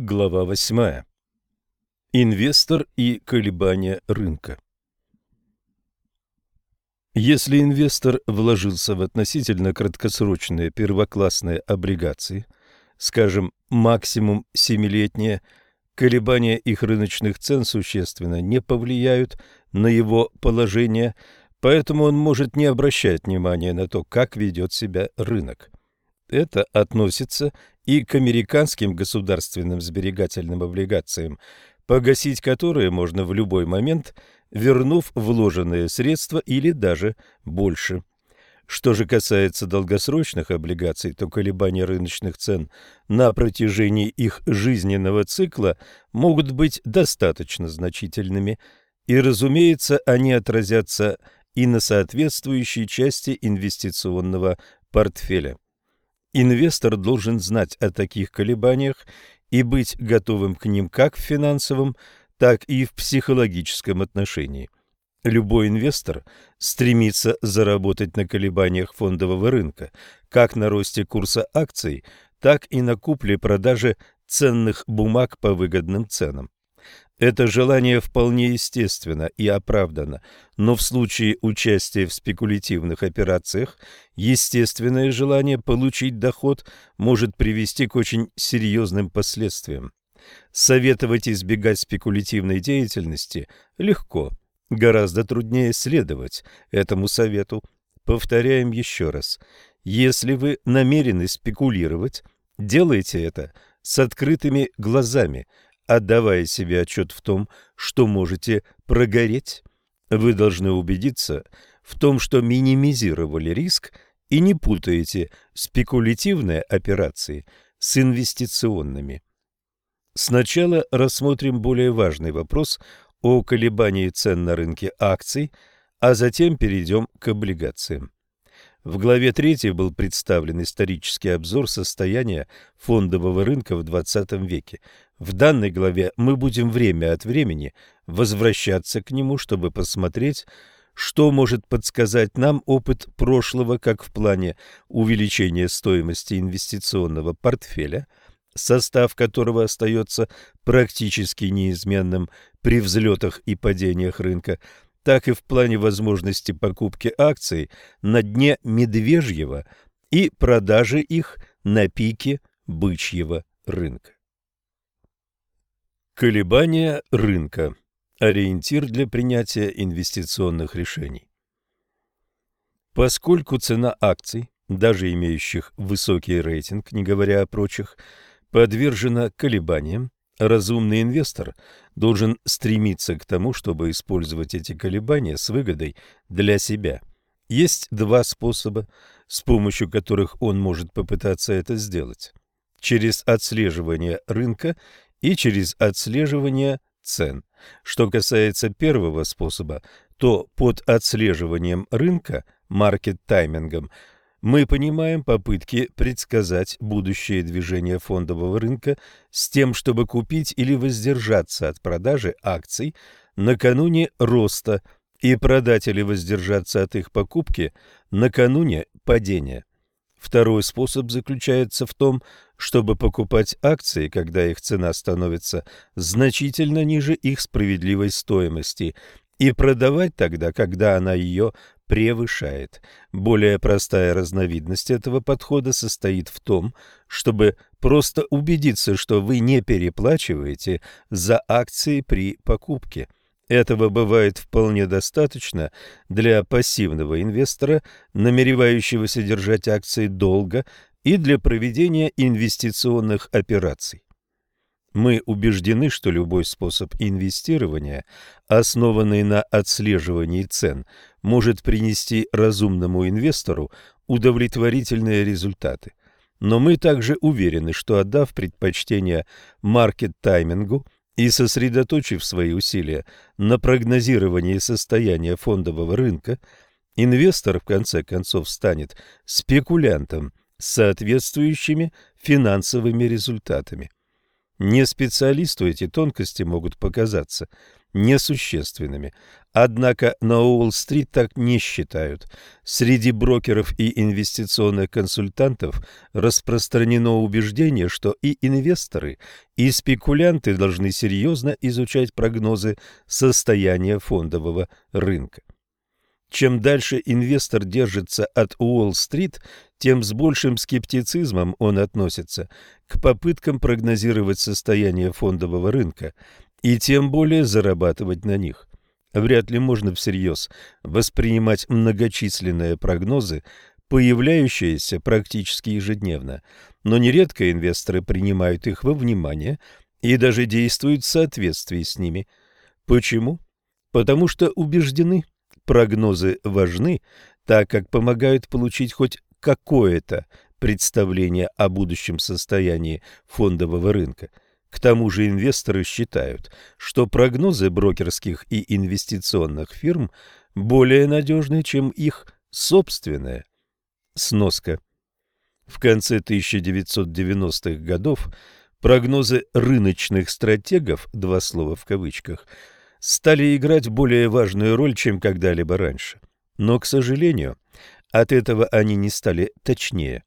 Глава 8. Инвестор и колебания рынка. Если инвестор вложился в относительно краткосрочные первоклассные облигации, скажем, максимум семилетние, колебания их рыночных цен существенно не повлияют на его положение, поэтому он может не обращать внимания на то, как ведет себя рынок. Это относится и к американским государственным сберегательным облигациям, погасить которые можно в любой момент, вернув вложенные средства или даже больше. Что же касается долгосрочных облигаций, то колебания рыночных цен на протяжении их жизненного цикла могут быть достаточно значительными, и, разумеется, они отразятся и на соответствующей части инвестиционного портфеля. Инвестор должен знать о таких колебаниях и быть готовым к ним как в финансовом, так и в психологическом отношении. Любой инвестор стремится заработать на колебаниях фондового рынка, как на росте курса акций, так и на купле-продаже ценных бумаг по выгодным ценам. Это желание вполне естественно и оправдано, но в случае участия в спекулятивных операциях естественное желание получить доход может привести к очень серьезным последствиям. Советовать избегать спекулятивной деятельности легко, гораздо труднее следовать этому совету. Повторяем еще раз. Если вы намерены спекулировать, делайте это с открытыми глазами – отдавая себе отчет в том, что можете прогореть. Вы должны убедиться в том, что минимизировали риск и не путаете спекулятивные операции с инвестиционными. Сначала рассмотрим более важный вопрос о колебании цен на рынке акций, а затем перейдем к облигациям. В главе 3 был представлен исторический обзор состояния фондового рынка в XX веке. В данной главе мы будем время от времени возвращаться к нему, чтобы посмотреть, что может подсказать нам опыт прошлого как в плане увеличения стоимости инвестиционного портфеля, состав которого остается практически неизменным при взлетах и падениях рынка, так и в плане возможности покупки акций на дне медвежьего и продажи их на пике бычьего рынка. Колебания рынка. Ориентир для принятия инвестиционных решений. Поскольку цена акций, даже имеющих высокий рейтинг, не говоря о прочих, подвержена колебаниям, разумный инвестор должен стремиться к тому, чтобы использовать эти колебания с выгодой для себя. Есть два способа, с помощью которых он может попытаться это сделать. Через отслеживание рынка и через отслеживание цен. Что касается первого способа, то под отслеживанием рынка, маркет-таймингом, мы понимаем попытки предсказать будущее движение фондового рынка с тем, чтобы купить или воздержаться от продажи акций накануне роста и продать или воздержаться от их покупки накануне падения. Второй способ заключается в том, чтобы покупать акции, когда их цена становится значительно ниже их справедливой стоимости, и продавать тогда, когда она ее превышает. Более простая разновидность этого подхода состоит в том, чтобы просто убедиться, что вы не переплачиваете за акции при покупке. Этого бывает вполне достаточно для пассивного инвестора, намеревающегося держать акции долго, и для проведения инвестиционных операций. Мы убеждены, что любой способ инвестирования, основанный на отслеживании цен, может принести разумному инвестору удовлетворительные результаты. Но мы также уверены, что отдав предпочтение маркет-таймингу и сосредоточив свои усилия на прогнозировании состояния фондового рынка, инвестор в конце концов станет спекулянтом с соответствующими финансовыми результатами. Не специалисту эти тонкости могут показаться несущественными, однако на Уолл-стрит так не считают. Среди брокеров и инвестиционных консультантов распространено убеждение, что и инвесторы, и спекулянты должны серьезно изучать прогнозы состояния фондового рынка. Чем дальше инвестор держится от Уолл-стрит, тем с большим скептицизмом он относится к попыткам прогнозировать состояние фондового рынка и тем более зарабатывать на них. Вряд ли можно всерьез воспринимать многочисленные прогнозы, появляющиеся практически ежедневно, но нередко инвесторы принимают их во внимание и даже действуют в соответствии с ними. Почему? Потому что убеждены, Прогнозы важны, так как помогают получить хоть какое-то представление о будущем состоянии фондового рынка. К тому же инвесторы считают, что прогнозы брокерских и инвестиционных фирм более надежны, чем их собственные. Сноска. В конце 1990-х годов прогнозы рыночных стратегов, два слова в кавычках – стали играть более важную роль, чем когда-либо раньше. Но, к сожалению, от этого они не стали точнее.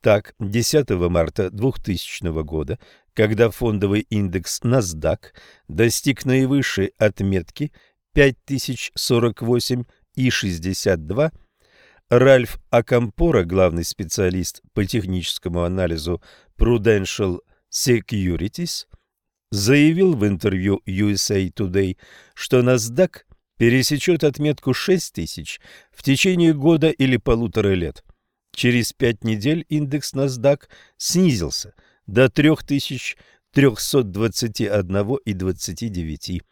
Так, 10 марта 2000 года, когда фондовый индекс NASDAQ достиг наивысшей отметки 5048,62, Ральф Акампора, главный специалист по техническому анализу Prudential Securities, заявил в интервью USA Today, что NASDAQ пересечет отметку 6 тысяч в течение года или полутора лет. Через пять недель индекс NASDAQ снизился до 3321,29.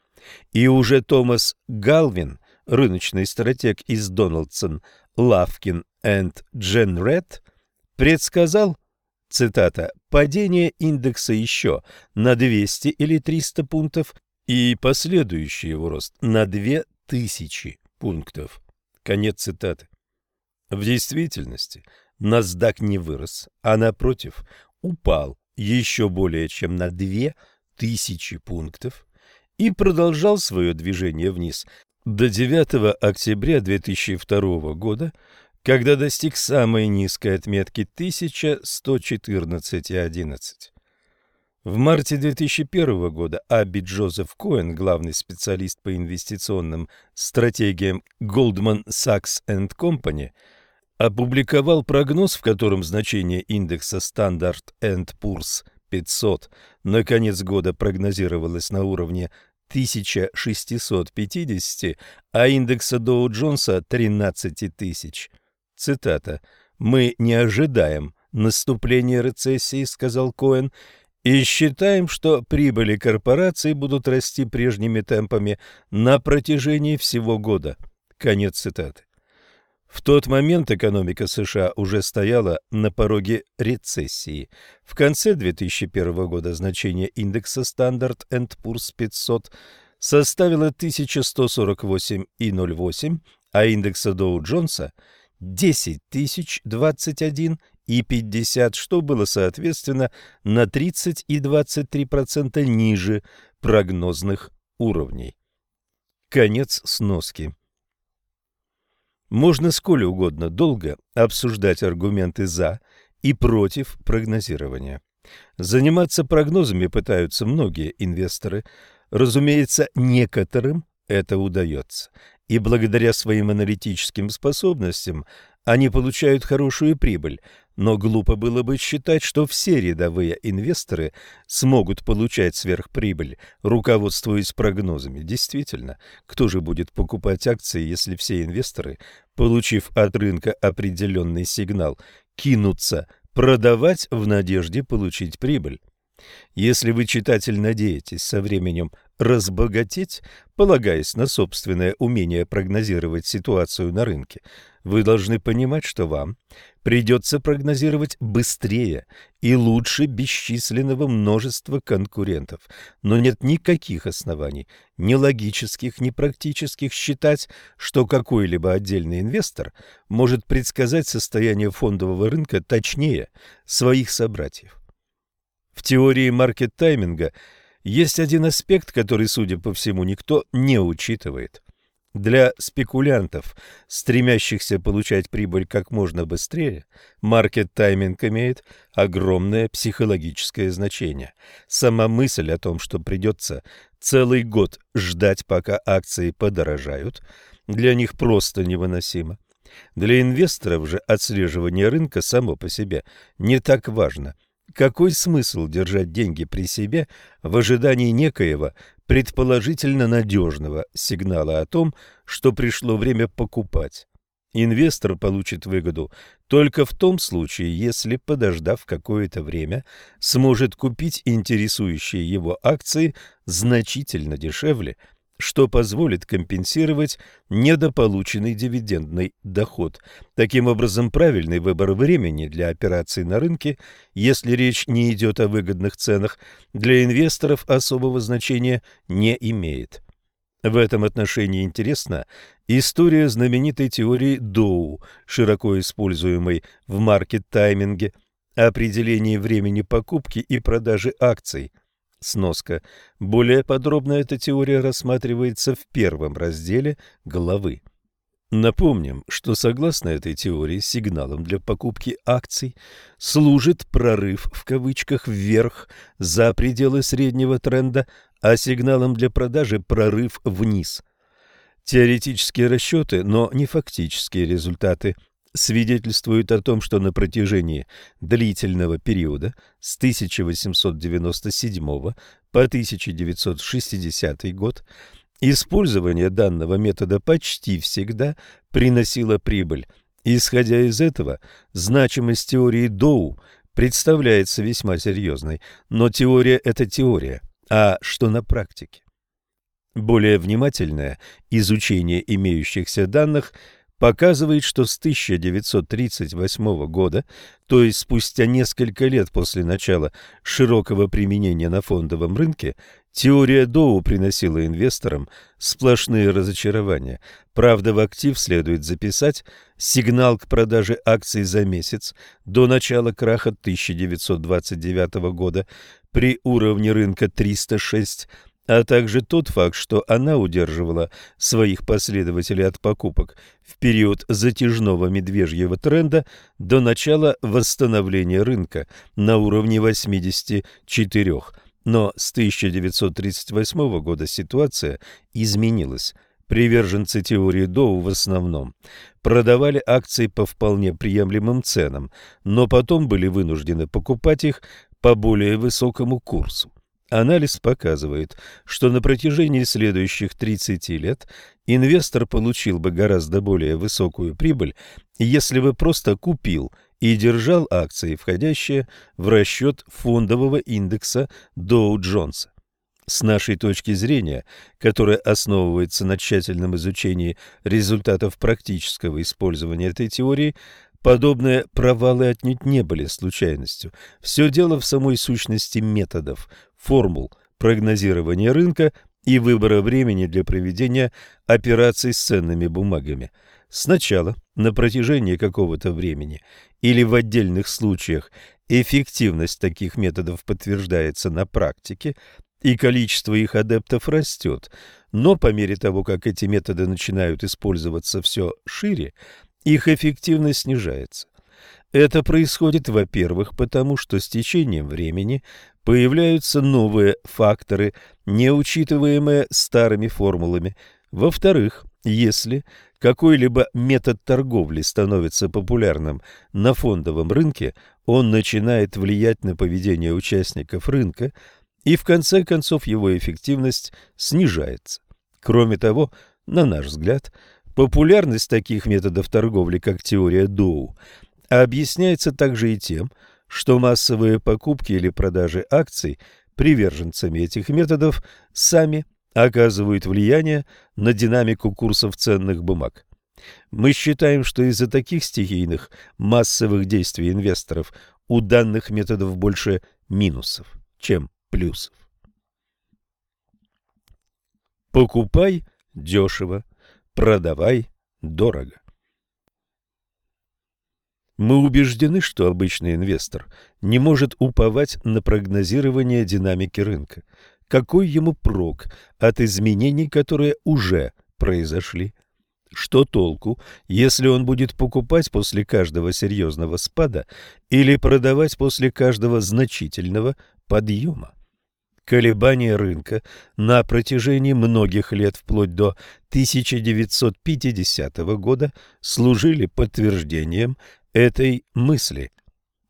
И уже Томас Галвин, рыночный стратег из Дональдсон, Лавкин и Джен Ред, предсказал цитата, «падение индекса еще на 200 или 300 пунктов и последующий его рост на 2000 пунктов». Конец цитаты. В действительности NASDAQ не вырос, а напротив упал еще более чем на 2000 пунктов и продолжал свое движение вниз до 9 октября 2002 года, когда достиг самой низкой отметки 1114,11. В марте 2001 года Абби Джозеф Коэн, главный специалист по инвестиционным стратегиям Goldman Sachs Company, опубликовал прогноз, в котором значение индекса Standard Poor's 500 на конец года прогнозировалось на уровне 1650, а индекса Доу Джонса 13 тысяч. Цитата. «Мы не ожидаем наступления рецессии», — сказал Коэн, «и считаем, что прибыли корпораций будут расти прежними темпами на протяжении всего года». Конец цитаты. В тот момент экономика США уже стояла на пороге рецессии. В конце 2001 года значение индекса Standard Poor's 500 составило 1148,08, а индекса Доу Джонса – 10 тысяч 21 и 50, что было соответственно на 30 и 23% ниже прогнозных уровней. Конец сноски. Можно сколь угодно долго обсуждать аргументы «за» и «против» прогнозирования. Заниматься прогнозами пытаются многие инвесторы. Разумеется, некоторым это удается и благодаря своим аналитическим способностям они получают хорошую прибыль, но глупо было бы считать, что все рядовые инвесторы смогут получать сверхприбыль, руководствуясь прогнозами. Действительно, кто же будет покупать акции, если все инвесторы, получив от рынка определенный сигнал, кинутся продавать в надежде получить прибыль? Если вы, читатель, надеетесь со временем разбогатеть, полагаясь на собственное умение прогнозировать ситуацию на рынке, вы должны понимать, что вам придется прогнозировать быстрее и лучше бесчисленного множества конкурентов. Но нет никаких оснований, ни логических, ни практических, считать, что какой-либо отдельный инвестор может предсказать состояние фондового рынка точнее своих собратьев. В теории маркет-тайминга есть один аспект, который, судя по всему, никто не учитывает. Для спекулянтов, стремящихся получать прибыль как можно быстрее, маркет-тайминг имеет огромное психологическое значение. Сама мысль о том, что придется целый год ждать, пока акции подорожают, для них просто невыносима. Для инвесторов же отслеживание рынка само по себе не так важно. Какой смысл держать деньги при себе в ожидании некоего предположительно надежного сигнала о том, что пришло время покупать? Инвестор получит выгоду только в том случае, если, подождав какое-то время, сможет купить интересующие его акции значительно дешевле, что позволит компенсировать недополученный дивидендный доход. Таким образом, правильный выбор времени для операций на рынке, если речь не идет о выгодных ценах, для инвесторов особого значения не имеет. В этом отношении интересна история знаменитой теории Доу, широко используемой в маркет-тайминге, определении времени покупки и продажи акций – Сноска. Более подробно эта теория рассматривается в первом разделе главы. Напомним, что согласно этой теории сигналом для покупки акций служит прорыв в кавычках вверх за пределы среднего тренда, а сигналом для продажи прорыв вниз. Теоретические расчеты, но не фактические результаты – свидетельствует о том, что на протяжении длительного периода с 1897 по 1960 год использование данного метода почти всегда приносило прибыль. Исходя из этого, значимость теории Доу представляется весьма серьезной, но теория – это теория, а что на практике? Более внимательное изучение имеющихся данных – показывает, что с 1938 года, то есть спустя несколько лет после начала широкого применения на фондовом рынке, теория Доу приносила инвесторам сплошные разочарования. Правда, в актив следует записать сигнал к продаже акций за месяц до начала краха 1929 года при уровне рынка 306 а также тот факт, что она удерживала своих последователей от покупок в период затяжного медвежьего тренда до начала восстановления рынка на уровне 84. Но с 1938 года ситуация изменилась. Приверженцы теории Доу в основном продавали акции по вполне приемлемым ценам, но потом были вынуждены покупать их по более высокому курсу. Анализ показывает, что на протяжении следующих 30 лет инвестор получил бы гораздо более высокую прибыль, если бы просто купил и держал акции, входящие в расчет фондового индекса Доу-Джонса. С нашей точки зрения, которая основывается на тщательном изучении результатов практического использования этой теории, Подобные провалы отнюдь не были случайностью. Все дело в самой сущности методов, формул прогнозирования рынка и выбора времени для проведения операций с ценными бумагами. Сначала, на протяжении какого-то времени или в отдельных случаях, эффективность таких методов подтверждается на практике, и количество их адептов растет, но по мере того, как эти методы начинают использоваться все шире, их эффективность снижается. Это происходит, во-первых, потому что с течением времени появляются новые факторы, не учитываемые старыми формулами. Во-вторых, если какой-либо метод торговли становится популярным на фондовом рынке, он начинает влиять на поведение участников рынка, и в конце концов его эффективность снижается. Кроме того, на наш взгляд, Популярность таких методов торговли, как теория Доу, объясняется также и тем, что массовые покупки или продажи акций приверженцами этих методов сами оказывают влияние на динамику курсов ценных бумаг. Мы считаем, что из-за таких стихийных массовых действий инвесторов у данных методов больше минусов, чем плюсов. Покупай дешево, продавай дорого. Мы убеждены, что обычный инвестор не может уповать на прогнозирование динамики рынка. Какой ему прок от изменений, которые уже произошли? Что толку, если он будет покупать после каждого серьезного спада или продавать после каждого значительного подъема? Колебания рынка на протяжении многих лет вплоть до 1950 года служили подтверждением этой мысли.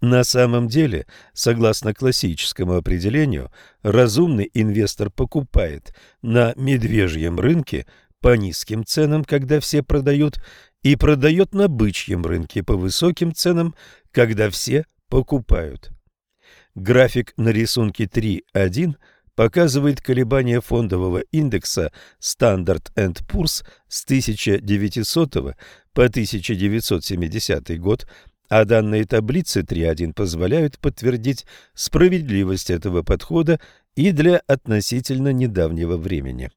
На самом деле, согласно классическому определению, разумный инвестор покупает на медвежьем рынке по низким ценам, когда все продают, и продает на бычьем рынке по высоким ценам, когда все покупают. График на рисунке 3.1 показывает колебания фондового индекса Standard Poor's с 1900 по 1970 год, а данные таблицы 3.1 позволяют подтвердить справедливость этого подхода и для относительно недавнего времени.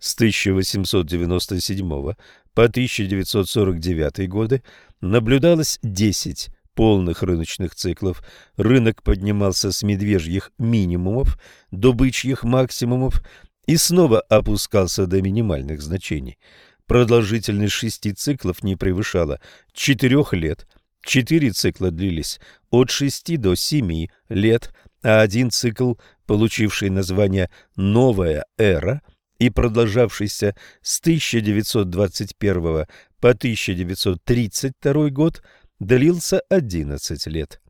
С 1897 по 1949 годы наблюдалось 10 полных рыночных циклов. Рынок поднимался с медвежьих минимумов до бычьих максимумов и снова опускался до минимальных значений. Продолжительность шести циклов не превышала четырех лет. Четыре цикла длились от шести до семи лет, а один цикл, получивший название «Новая эра», и продолжавшийся с 1921 по 1932 год, длился 11 лет.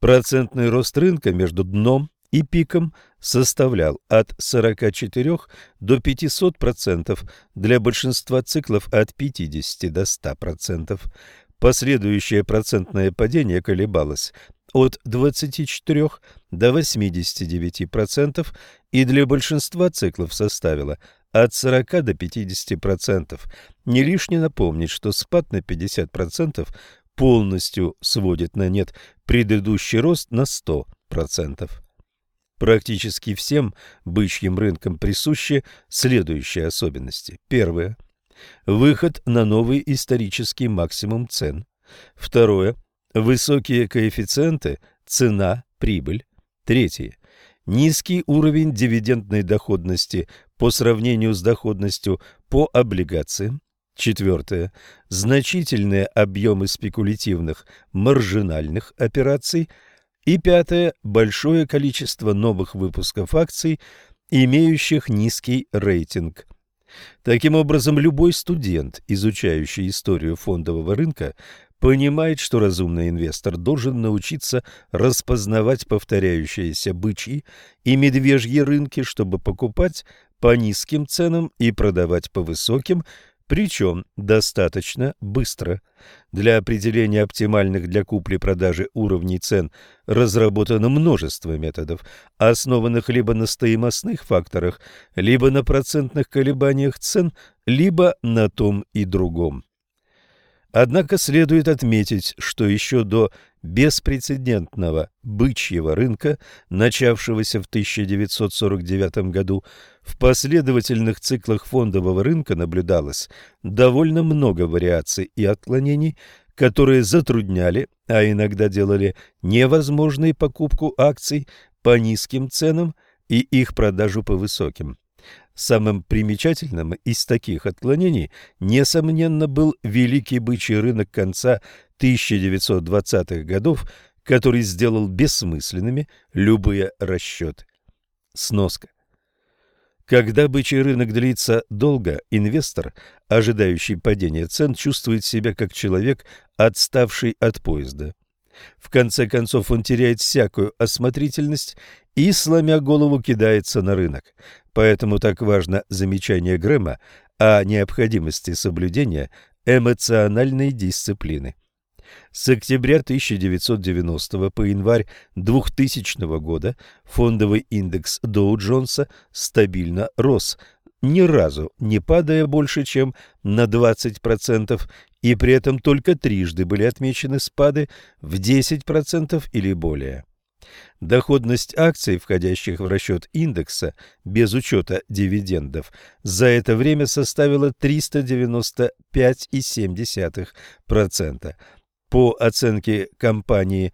Процентный рост рынка между дном и пиком составлял от 44 до 500%, для большинства циклов от 50 до 100%. Последующее процентное падение колебалось от 24 до 89% и для большинства циклов составило от 40 до 50%. Не лишне напомнить, что спад на 50% полностью сводит на нет предыдущий рост на 100%. Практически всем бычьим рынкам присущи следующие особенности. Первое. Выход на новый исторический максимум цен. Второе. Высокие коэффициенты цена-прибыль. Третье. Низкий уровень дивидендной доходности по сравнению с доходностью по облигациям. Четвертое. Значительные объемы спекулятивных маржинальных операций. И пятое. Большое количество новых выпусков акций, имеющих низкий рейтинг. Таким образом, любой студент, изучающий историю фондового рынка, понимает, что разумный инвестор должен научиться распознавать повторяющиеся бычьи и медвежьи рынки, чтобы покупать по низким ценам и продавать по высоким, причем достаточно быстро. Для определения оптимальных для купли-продажи уровней цен разработано множество методов, основанных либо на стоимостных факторах, либо на процентных колебаниях цен, либо на том и другом. Однако следует отметить, что еще до беспрецедентного бычьего рынка, начавшегося в 1949 году, в последовательных циклах фондового рынка наблюдалось довольно много вариаций и отклонений, которые затрудняли, а иногда делали невозможной покупку акций по низким ценам и их продажу по высоким. Самым примечательным из таких отклонений, несомненно, был великий бычий рынок конца 1920-х годов, который сделал бессмысленными любые расчеты. Сноска. Когда бычий рынок длится долго, инвестор, ожидающий падения цен, чувствует себя как человек, отставший от поезда. В конце концов он теряет всякую осмотрительность и, сломя голову, кидается на рынок. Поэтому так важно замечание Грэма о необходимости соблюдения эмоциональной дисциплины. С октября 1990 по январь 2000 года фондовый индекс Доу-Джонса стабильно рос, ни разу не падая больше, чем на 20%, и при этом только трижды были отмечены спады в 10% или более. Доходность акций, входящих в расчет индекса, без учета дивидендов, за это время составила 395,7%, По оценке компании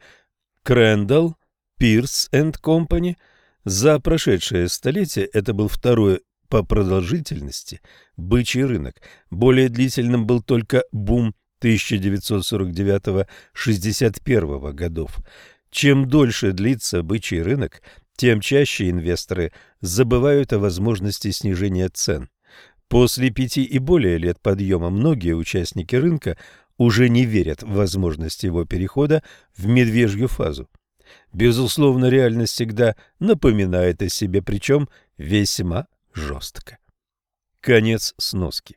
Crandall, Pierce Company, за прошедшее столетие это был второй по продолжительности бычий рынок. Более длительным был только бум 1949-61 годов. Чем дольше длится бычий рынок, тем чаще инвесторы забывают о возможности снижения цен. После пяти и более лет подъема многие участники рынка уже не верят в возможность его перехода в медвежью фазу. Безусловно, реальность всегда напоминает о себе, причем весьма жестко. Конец сноски.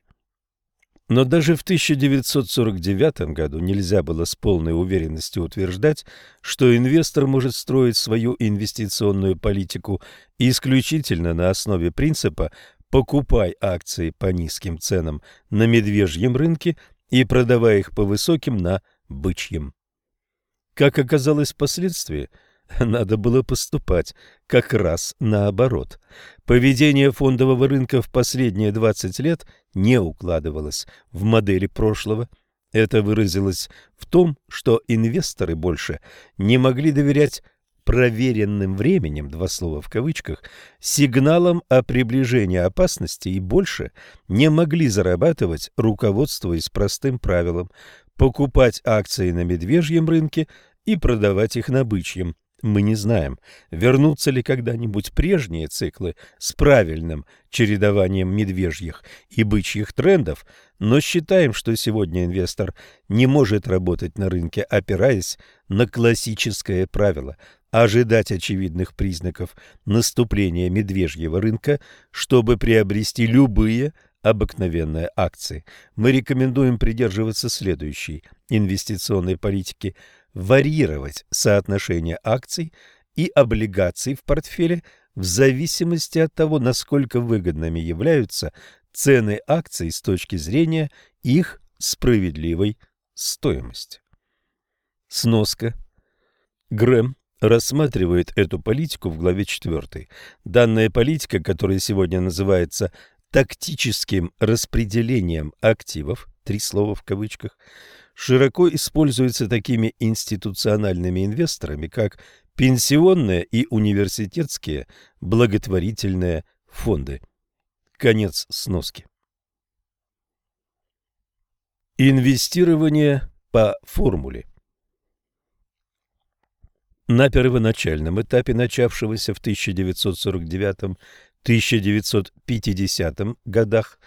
Но даже в 1949 году нельзя было с полной уверенностью утверждать, что инвестор может строить свою инвестиционную политику исключительно на основе принципа «покупай акции по низким ценам на медвежьем рынке и продавай их по высоким на бычьем». Как оказалось впоследствии, надо было поступать как раз наоборот. Поведение фондового рынка в последние 20 лет не укладывалось в модели прошлого. Это выразилось в том, что инвесторы больше не могли доверять проверенным временем, два слова в кавычках, сигналам о приближении опасности и больше не могли зарабатывать, руководствуясь простым правилом покупать акции на медвежьем рынке и продавать их на бычьем. Мы не знаем, вернутся ли когда-нибудь прежние циклы с правильным чередованием медвежьих и бычьих трендов, но считаем, что сегодня инвестор не может работать на рынке, опираясь на классическое правило ожидать очевидных признаков наступления медвежьего рынка, чтобы приобрести любые обыкновенные акции. Мы рекомендуем придерживаться следующей инвестиционной политики – варьировать соотношение акций и облигаций в портфеле в зависимости от того, насколько выгодными являются цены акций с точки зрения их справедливой стоимости. Сноска. Грэм рассматривает эту политику в главе 4. Данная политика, которая сегодня называется тактическим распределением активов, три слова в кавычках, широко используется такими институциональными инвесторами, как пенсионные и университетские благотворительные фонды. Конец сноски. Инвестирование по формуле На первоначальном этапе начавшегося в 1949-1950 годах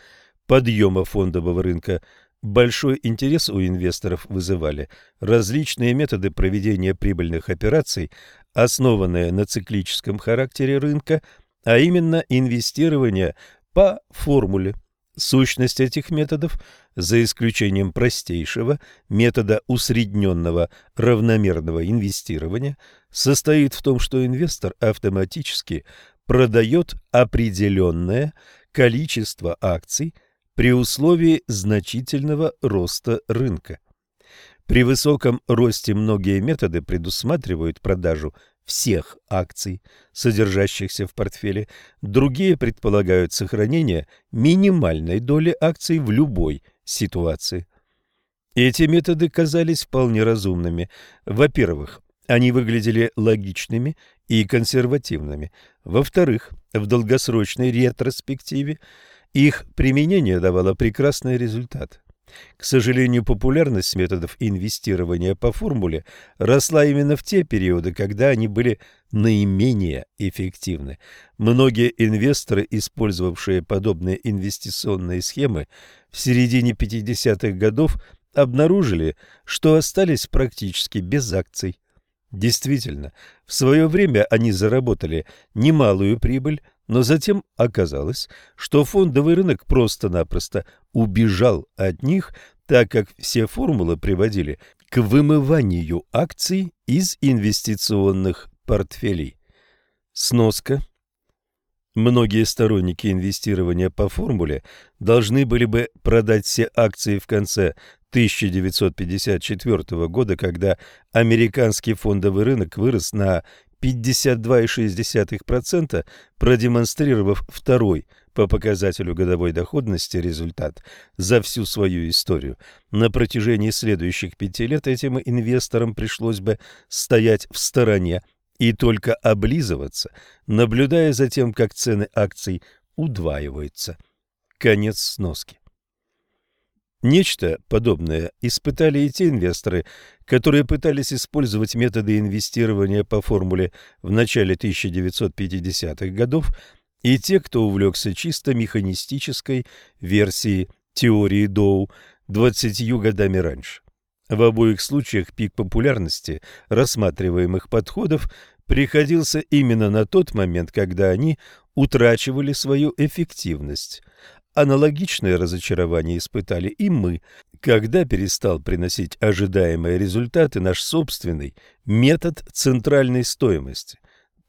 подъема фондового рынка Большой интерес у инвесторов вызывали различные методы проведения прибыльных операций, основанные на циклическом характере рынка, а именно инвестирование по формуле. Сущность этих методов, за исключением простейшего метода усредненного равномерного инвестирования, состоит в том, что инвестор автоматически продает определенное количество акций – при условии значительного роста рынка. При высоком росте многие методы предусматривают продажу всех акций, содержащихся в портфеле, другие предполагают сохранение минимальной доли акций в любой ситуации. Эти методы казались вполне разумными. Во-первых, они выглядели логичными и консервативными. Во-вторых, в долгосрочной ретроспективе их применение давало прекрасный результат. К сожалению, популярность методов инвестирования по формуле росла именно в те периоды, когда они были наименее эффективны. Многие инвесторы, использовавшие подобные инвестиционные схемы в середине 50-х годов, обнаружили, что остались практически без акций. Действительно, в свое время они заработали немалую прибыль, но затем оказалось, что фондовый рынок просто-напросто убежал от них, так как все формулы приводили к вымыванию акций из инвестиционных портфелей. Сноска. Многие сторонники инвестирования по формуле должны были бы продать все акции в конце 1954 года, когда американский фондовый рынок вырос на 52,6%, продемонстрировав второй по показателю годовой доходности результат за всю свою историю. На протяжении следующих пяти лет этим инвесторам пришлось бы стоять в стороне и только облизываться, наблюдая за тем, как цены акций удваиваются. Конец сноски. Нечто подобное испытали и те инвесторы, которые пытались использовать методы инвестирования по формуле в начале 1950-х годов, и те, кто увлекся чисто механистической версией теории Доу 20 годами раньше. В обоих случаях пик популярности рассматриваемых подходов приходился именно на тот момент, когда они утрачивали свою эффективность. Аналогичное разочарование испытали и мы, когда перестал приносить ожидаемые результаты наш собственный метод центральной стоимости.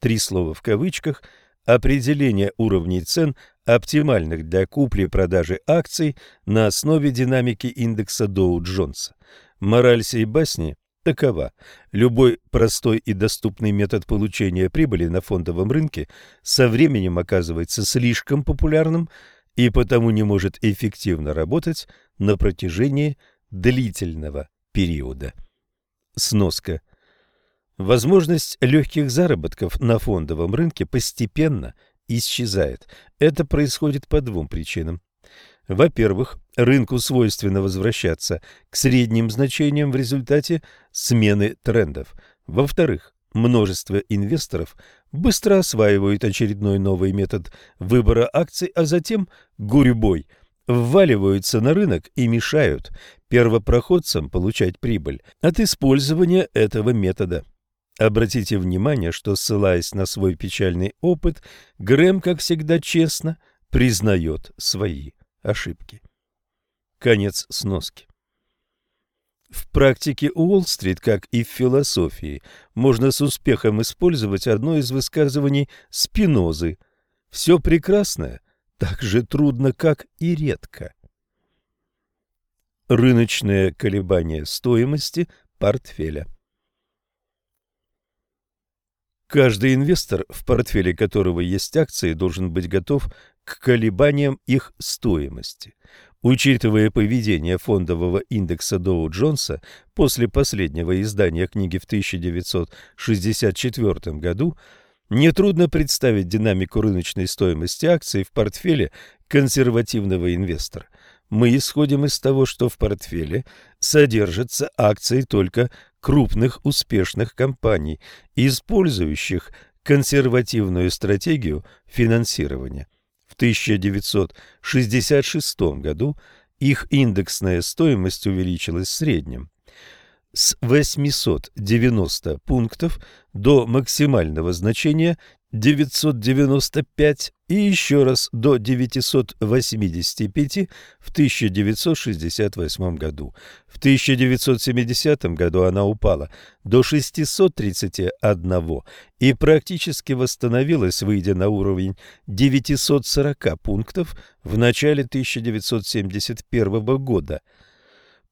Три слова в кавычках – определение уровней цен, оптимальных для купли-продажи акций на основе динамики индекса Доу-Джонса. Мораль сей басни такова. Любой простой и доступный метод получения прибыли на фондовом рынке со временем оказывается слишком популярным – и потому не может эффективно работать на протяжении длительного периода. Сноска. Возможность легких заработков на фондовом рынке постепенно исчезает. Это происходит по двум причинам. Во-первых, рынку свойственно возвращаться к средним значениям в результате смены трендов. Во-вторых, множество инвесторов быстро осваивают очередной новый метод выбора акций, а затем гурьбой вваливаются на рынок и мешают первопроходцам получать прибыль от использования этого метода. Обратите внимание, что, ссылаясь на свой печальный опыт, Грэм, как всегда честно, признает свои ошибки. Конец сноски. В практике Уолл-стрит, как и в философии, можно с успехом использовать одно из высказываний Спинозы «Все прекрасное так же трудно, как и редко». Рыночное колебание стоимости портфеля Каждый инвестор, в портфеле которого есть акции, должен быть готов к колебаниям их стоимости. Учитывая поведение фондового индекса Доу-Джонса после последнего издания книги в 1964 году, нетрудно представить динамику рыночной стоимости акций в портфеле консервативного инвестора. Мы исходим из того, что в портфеле содержатся акции только крупных успешных компаний, использующих консервативную стратегию финансирования. В 1966 году их индексная стоимость увеличилась в среднем с 890 пунктов до максимального значения 995 и еще раз до 985 в 1968 году. В 1970 году она упала до 631 и практически восстановилась, выйдя на уровень 940 пунктов в начале 1971 года –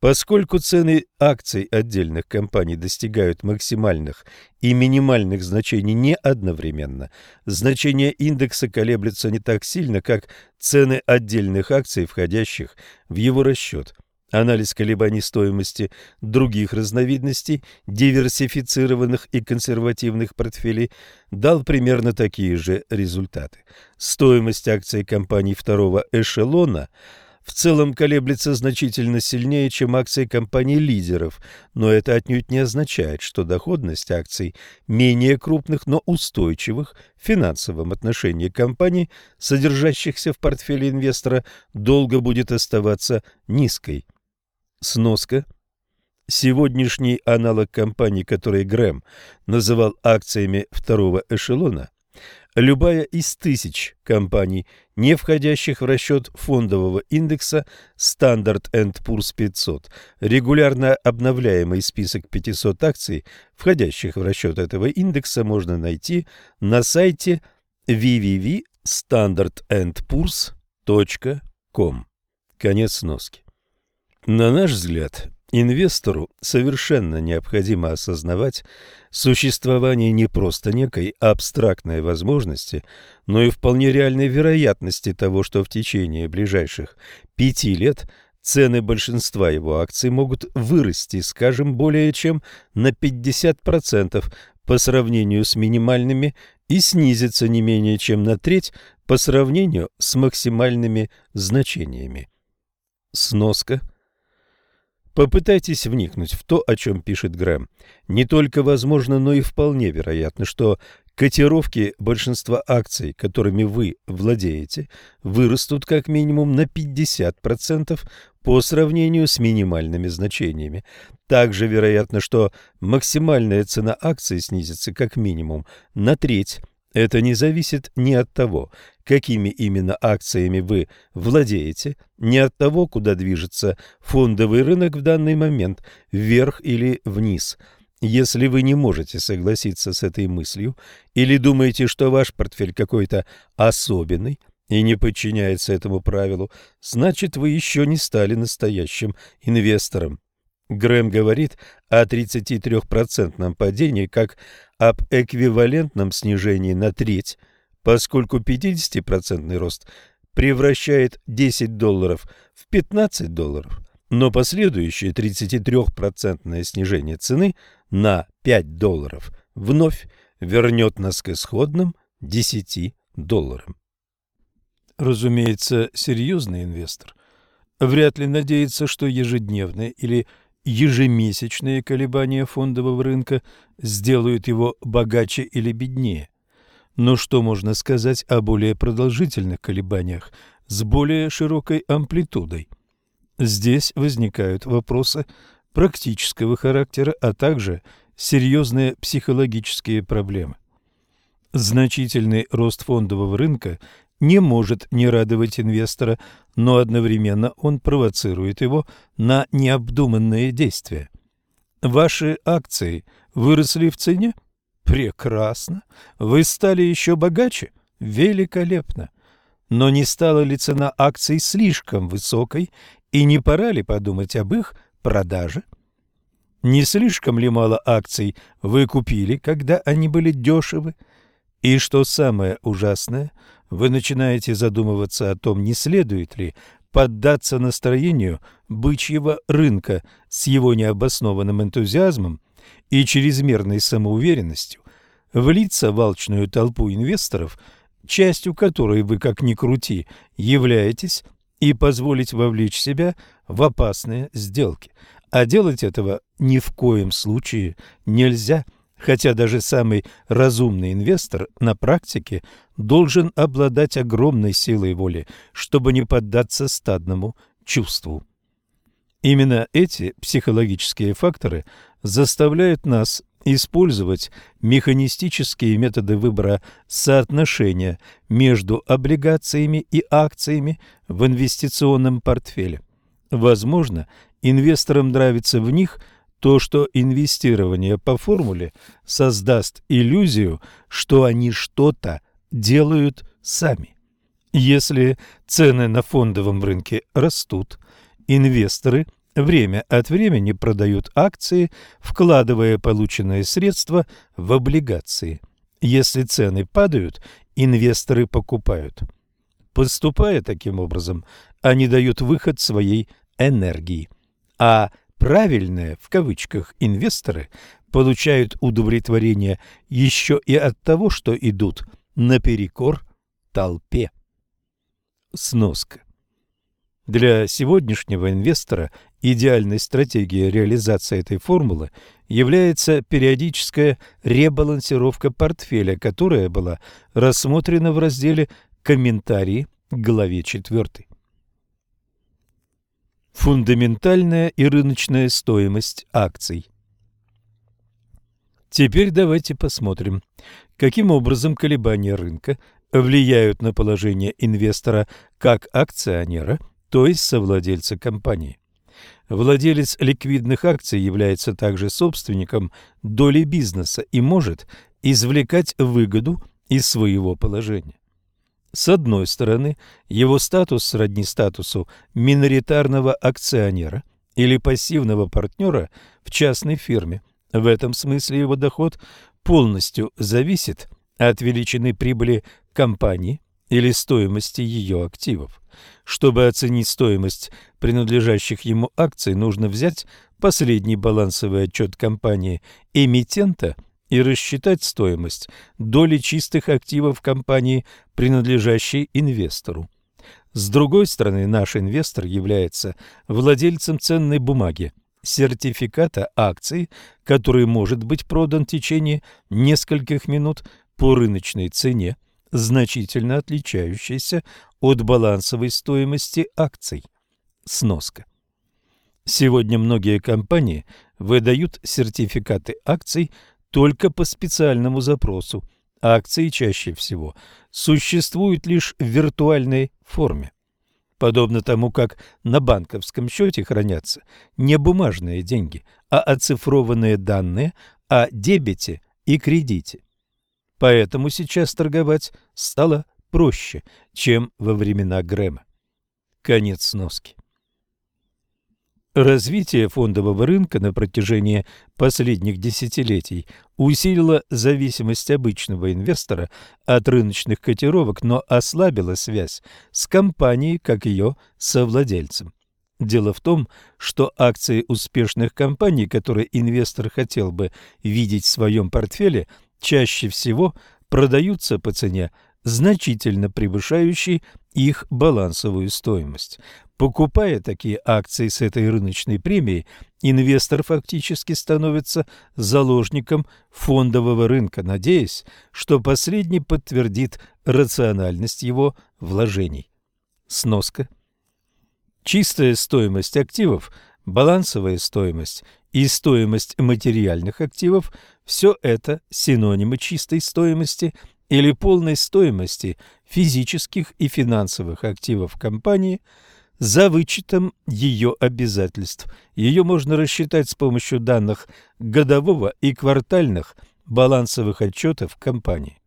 Поскольку цены акций отдельных компаний достигают максимальных и минимальных значений не одновременно, значение индекса колеблется не так сильно, как цены отдельных акций, входящих в его расчет. Анализ колебаний стоимости других разновидностей диверсифицированных и консервативных портфелей дал примерно такие же результаты. Стоимость акций компаний второго эшелона – в целом колеблется значительно сильнее, чем акции компаний-лидеров, но это отнюдь не означает, что доходность акций менее крупных, но устойчивых в финансовом отношении компаний, содержащихся в портфеле инвестора, долго будет оставаться низкой. Сноска Сегодняшний аналог компаний, который Грэм называл акциями второго эшелона, Любая из тысяч компаний, не входящих в расчет фондового индекса Standard Poor's 500, регулярно обновляемый список 500 акций, входящих в расчет этого индекса, можно найти на сайте www.standardandpoors.com. Конец сноски. На наш взгляд, Инвестору совершенно необходимо осознавать существование не просто некой абстрактной возможности, но и вполне реальной вероятности того, что в течение ближайших пяти лет цены большинства его акций могут вырасти, скажем, более чем на 50% по сравнению с минимальными и снизиться не менее чем на треть по сравнению с максимальными значениями. Сноска – Попытайтесь вникнуть в то, о чем пишет Грэм. Не только возможно, но и вполне вероятно, что котировки большинства акций, которыми вы владеете, вырастут как минимум на 50% по сравнению с минимальными значениями. Также вероятно, что максимальная цена акций снизится как минимум на треть это не зависит ни от того, какими именно акциями вы владеете, ни от того, куда движется фондовый рынок в данный момент, вверх или вниз. Если вы не можете согласиться с этой мыслью или думаете, что ваш портфель какой-то особенный и не подчиняется этому правилу, значит вы еще не стали настоящим инвестором. Грэм говорит о 33% падении как об эквивалентном снижении на треть, поскольку 50% рост превращает 10 долларов в 15 долларов, но последующее 33% снижение цены на 5 долларов вновь вернет нас к исходным 10 долларам. Разумеется, серьезный инвестор вряд ли надеется, что ежедневные или ежемесячные колебания фондового рынка сделают его богаче или беднее. Но что можно сказать о более продолжительных колебаниях с более широкой амплитудой? Здесь возникают вопросы практического характера, а также серьезные психологические проблемы. Значительный рост фондового рынка не может не радовать инвестора, но одновременно он провоцирует его на необдуманные действия. Ваши акции выросли в цене? Прекрасно. Вы стали еще богаче? Великолепно. Но не стала ли цена акций слишком высокой, и не пора ли подумать об их продаже? Не слишком ли мало акций вы купили, когда они были дешевы? И что самое ужасное, вы начинаете задумываться о том, не следует ли поддаться настроению бычьего рынка с его необоснованным энтузиазмом и чрезмерной самоуверенностью, влиться в алчную толпу инвесторов, частью которой вы, как ни крути, являетесь, и позволить вовлечь себя в опасные сделки. А делать этого ни в коем случае нельзя – хотя даже самый разумный инвестор на практике должен обладать огромной силой воли, чтобы не поддаться стадному чувству. Именно эти психологические факторы заставляют нас использовать механистические методы выбора соотношения между облигациями и акциями в инвестиционном портфеле. Возможно, инвесторам нравится в них – то, что инвестирование по формуле создаст иллюзию, что они что-то делают сами. Если цены на фондовом рынке растут, инвесторы время от времени продают акции, вкладывая полученные средства в облигации. Если цены падают, инвесторы покупают. Поступая таким образом, они дают выход своей энергии. А правильные, в кавычках, инвесторы получают удовлетворение еще и от того, что идут наперекор толпе. Сноска. Для сегодняшнего инвестора идеальной стратегией реализации этой формулы является периодическая ребалансировка портфеля, которая была рассмотрена в разделе «Комментарии» главе 4. Фундаментальная и рыночная стоимость акций. Теперь давайте посмотрим, каким образом колебания рынка влияют на положение инвестора как акционера, то есть совладельца компании. Владелец ликвидных акций является также собственником доли бизнеса и может извлекать выгоду из своего положения. С одной стороны, его статус сродни статусу миноритарного акционера, или пассивного партнера в частной фирме. В этом смысле его доход полностью зависит от величины прибыли компании или стоимости ее активов. Чтобы оценить стоимость принадлежащих ему акций, нужно взять последний балансовый отчет компании эмитента и рассчитать стоимость доли чистых активов компании, принадлежащей инвестору. С другой стороны, наш инвестор является владельцем ценной бумаги, сертификата акций, который может быть продан в течение нескольких минут по рыночной цене, значительно отличающейся от балансовой стоимости акций. Сноска. Сегодня многие компании выдают сертификаты акций только по специальному запросу. Акции чаще всего существуют лишь в виртуальной форме. Подобно тому, как на банковском счете хранятся не бумажные деньги, а оцифрованные данные о дебете и кредите. Поэтому сейчас торговать стало проще, чем во времена Грэма. Конец сноски. Развитие фондового рынка на протяжении последних десятилетий усилило зависимость обычного инвестора от рыночных котировок, но ослабило связь с компанией как ее совладельцем. Дело в том, что акции успешных компаний, которые инвестор хотел бы видеть в своем портфеле, чаще всего продаются по цене, значительно превышающей их балансовую стоимость. Покупая такие акции с этой рыночной премией, инвестор фактически становится заложником фондового рынка, надеясь, что последний подтвердит рациональность его вложений. Сноска. Чистая стоимость активов, балансовая стоимость и стоимость материальных активов – все это синонимы чистой стоимости или полной стоимости физических и финансовых активов компании – за вычетом ее обязательств. Ее можно рассчитать с помощью данных годового и квартальных балансовых отчетов компании.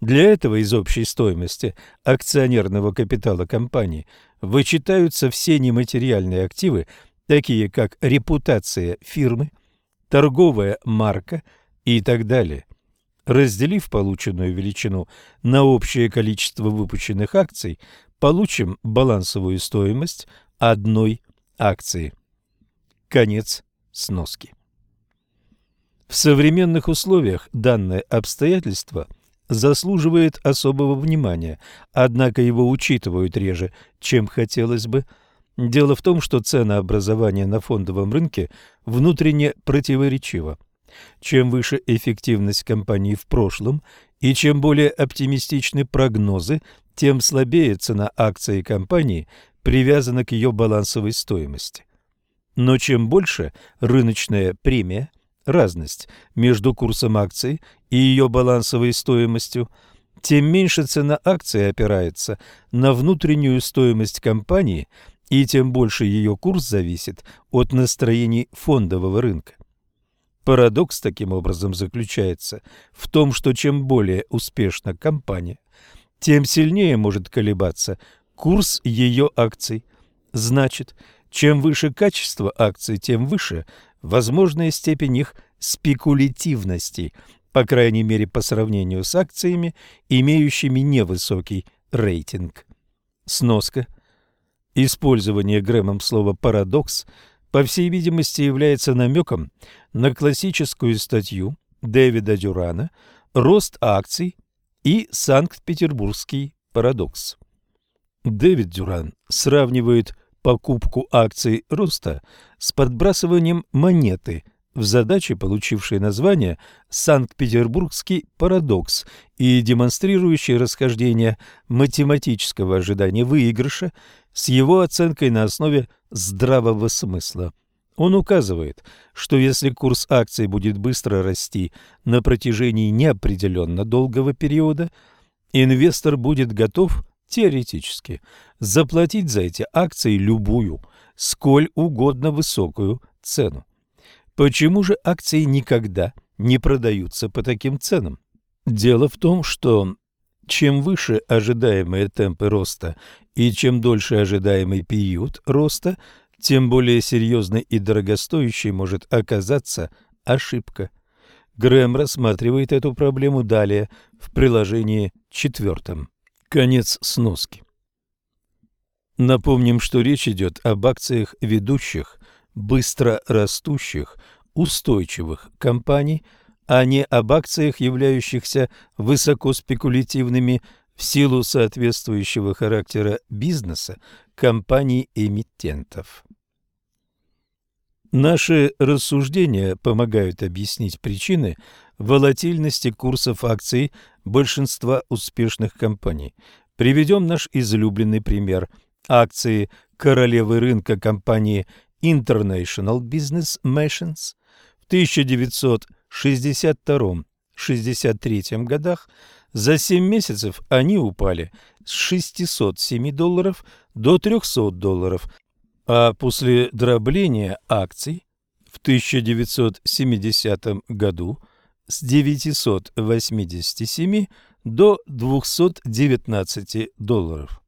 Для этого из общей стоимости акционерного капитала компании вычитаются все нематериальные активы, такие как репутация фирмы, торговая марка и так далее. Разделив полученную величину на общее количество выпущенных акций, получим балансовую стоимость одной акции. Конец сноски. В современных условиях данное обстоятельство заслуживает особого внимания, однако его учитывают реже, чем хотелось бы. Дело в том, что ценообразование на фондовом рынке внутренне противоречиво. Чем выше эффективность компании в прошлом и чем более оптимистичны прогнозы, тем слабее цена акции компании привязана к ее балансовой стоимости. Но чем больше рыночная премия, разность между курсом акции и ее балансовой стоимостью, тем меньше цена акции опирается на внутреннюю стоимость компании и тем больше ее курс зависит от настроений фондового рынка. Парадокс таким образом заключается в том, что чем более успешна компания, тем сильнее может колебаться курс ее акций. Значит, чем выше качество акций, тем выше возможная степень их спекулятивности, по крайней мере по сравнению с акциями, имеющими невысокий рейтинг. Сноска. Использование Грэмом слова «парадокс» по всей видимости является намеком на классическую статью Дэвида Дюрана «Рост акций и Санкт-Петербургский парадокс. Дэвид Дюран сравнивает покупку акций роста с подбрасыванием монеты в задаче, получившей название «Санкт-Петербургский парадокс» и демонстрирующей расхождение математического ожидания выигрыша с его оценкой на основе здравого смысла. Он указывает, что если курс акций будет быстро расти на протяжении неопределенно долгого периода, инвестор будет готов теоретически заплатить за эти акции любую, сколь угодно высокую цену. Почему же акции никогда не продаются по таким ценам? Дело в том, что чем выше ожидаемые темпы роста и чем дольше ожидаемый период роста, тем более серьезной и дорогостоящей может оказаться ошибка. Грэм рассматривает эту проблему далее в приложении четвертом. Конец сноски. Напомним, что речь идет об акциях ведущих, быстро растущих, устойчивых компаний, а не об акциях, являющихся высокоспекулятивными в силу соответствующего характера бизнеса компаний-эмитентов. Наши рассуждения помогают объяснить причины волатильности курсов акций большинства успешных компаний. Приведем наш излюбленный пример – акции королевы рынка компании International Business Machines в 1962-63 годах. За 7 месяцев они упали с 607 долларов до 300 долларов, а после дробления акций в 1970 году с 987 до 219 долларов.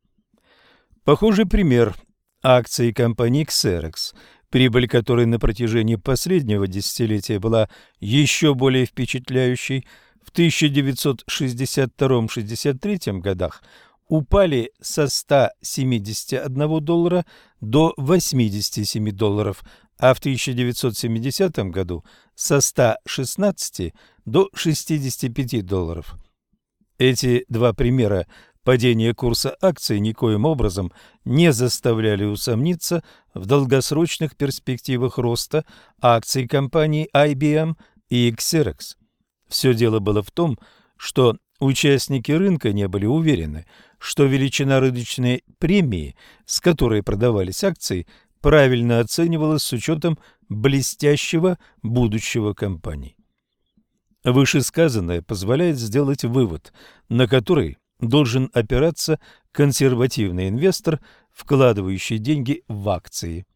Похожий пример – акции компании Xerox, прибыль которой на протяжении последнего десятилетия была еще более впечатляющей, в 1962-63 годах упали со 171 доллара до 87 долларов, а в 1970 году со 116 до 65 долларов. Эти два примера Падение курса акций никоим образом не заставляли усомниться в долгосрочных перспективах роста акций компаний IBM и Xerox. Все дело было в том, что участники рынка не были уверены, что величина рыночной премии, с которой продавались акции, правильно оценивалась с учетом блестящего будущего компаний. Вышесказанное позволяет сделать вывод, на который должен опираться консервативный инвестор, вкладывающий деньги в акции.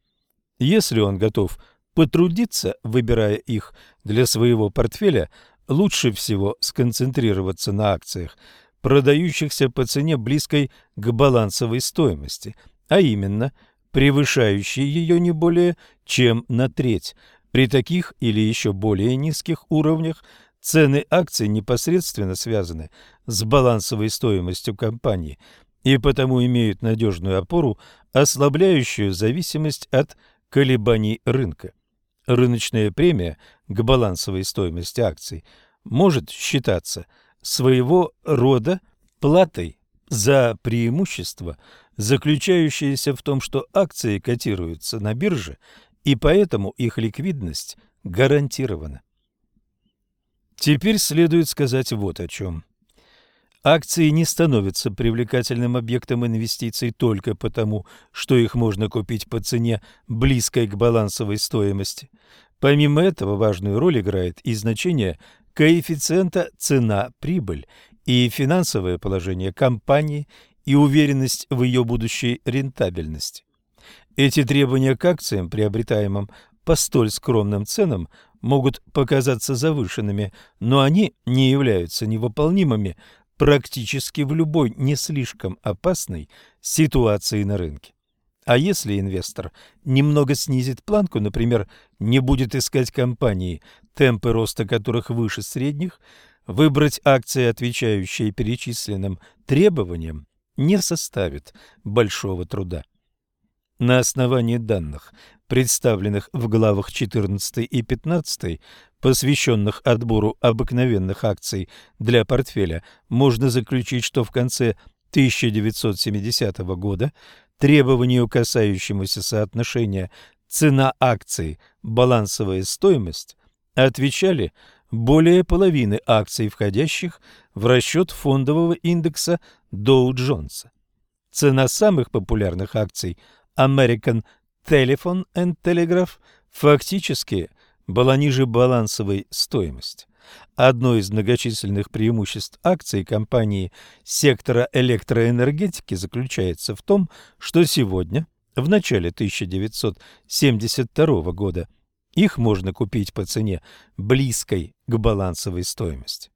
Если он готов потрудиться, выбирая их для своего портфеля, лучше всего сконцентрироваться на акциях, продающихся по цене близкой к балансовой стоимости, а именно превышающей ее не более чем на треть. При таких или еще более низких уровнях Цены акций непосредственно связаны с балансовой стоимостью компании и потому имеют надежную опору, ослабляющую зависимость от колебаний рынка. Рыночная премия к балансовой стоимости акций может считаться своего рода платой за преимущество, заключающееся в том, что акции котируются на бирже, и поэтому их ликвидность гарантирована. Теперь следует сказать вот о чем. Акции не становятся привлекательным объектом инвестиций только потому, что их можно купить по цене, близкой к балансовой стоимости. Помимо этого важную роль играет и значение коэффициента цена-прибыль и финансовое положение компании и уверенность в ее будущей рентабельности. Эти требования к акциям, приобретаемым по столь скромным ценам, могут показаться завышенными, но они не являются невыполнимыми практически в любой не слишком опасной ситуации на рынке. А если инвестор немного снизит планку, например, не будет искать компании, темпы роста которых выше средних, выбрать акции, отвечающие перечисленным требованиям, не составит большого труда. На основании данных, представленных в главах 14 и 15, посвященных отбору обыкновенных акций для портфеля, можно заключить, что в конце 1970 года требованию, касающемуся соотношения цена акций балансовая стоимость, отвечали более половины акций, входящих в расчет фондового индекса Доу-Джонса. Цена самых популярных акций – American Telephone and Telegraph фактически была ниже балансовой стоимости. Одно из многочисленных преимуществ акций компании сектора электроэнергетики заключается в том, что сегодня, в начале 1972 года, их можно купить по цене близкой к балансовой стоимости.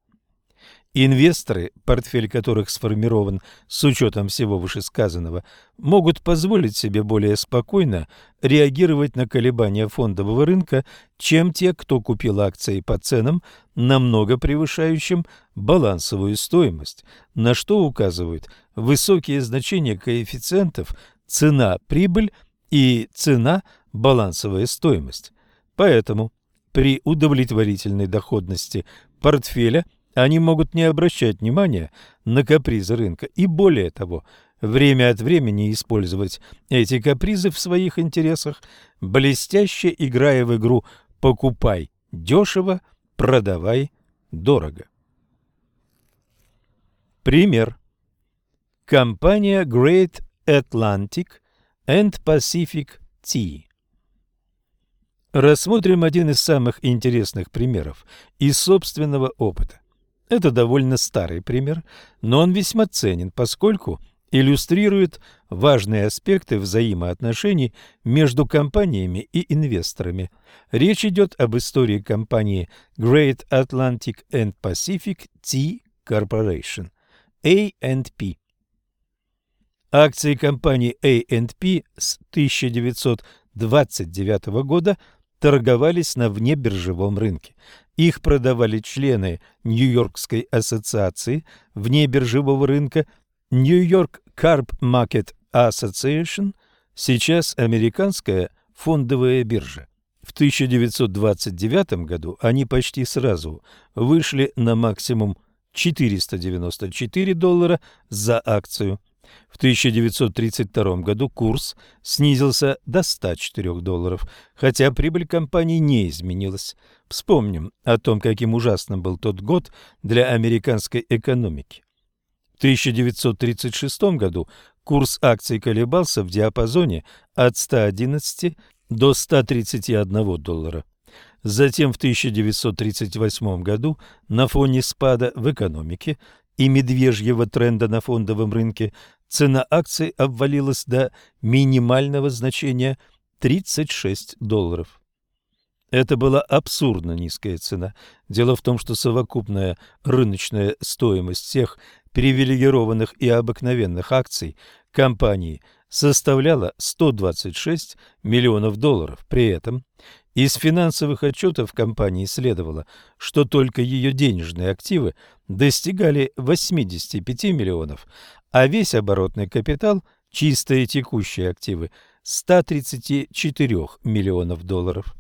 Инвесторы, портфель которых сформирован с учетом всего вышесказанного, могут позволить себе более спокойно реагировать на колебания фондового рынка, чем те, кто купил акции по ценам, намного превышающим балансовую стоимость, на что указывают высокие значения коэффициентов цена-прибыль и цена-балансовая стоимость. Поэтому при удовлетворительной доходности портфеля – они могут не обращать внимания на капризы рынка и, более того, время от времени использовать эти капризы в своих интересах, блестяще играя в игру «покупай дешево, продавай дорого». Пример. Компания Great Atlantic and Pacific Tea. Рассмотрим один из самых интересных примеров из собственного опыта. Это довольно старый пример, но он весьма ценен, поскольку иллюстрирует важные аспекты взаимоотношений между компаниями и инвесторами. Речь идет об истории компании Great Atlantic and Pacific Tea Corporation, A&P. Акции компании A&P с 1929 года торговались на внебиржевом рынке. Их продавали члены Нью-Йоркской ассоциации внебиржевого рынка New York Carb Market Association, сейчас американская фондовая биржа. В 1929 году они почти сразу вышли на максимум 494 доллара за акцию – в 1932 году курс снизился до 104 долларов, хотя прибыль компании не изменилась. Вспомним о том, каким ужасным был тот год для американской экономики. В 1936 году курс акций колебался в диапазоне от 111 до 131 доллара. Затем в 1938 году на фоне спада в экономике и медвежьего тренда на фондовом рынке цена акций обвалилась до минимального значения 36 долларов. Это была абсурдно низкая цена. Дело в том, что совокупная рыночная стоимость всех привилегированных и обыкновенных акций компании составляла 126 миллионов долларов. При этом из финансовых отчетов компании следовало, что только ее денежные активы достигали 85 миллионов, а весь оборотный капитал, чистые текущие активы, 134 миллионов долларов.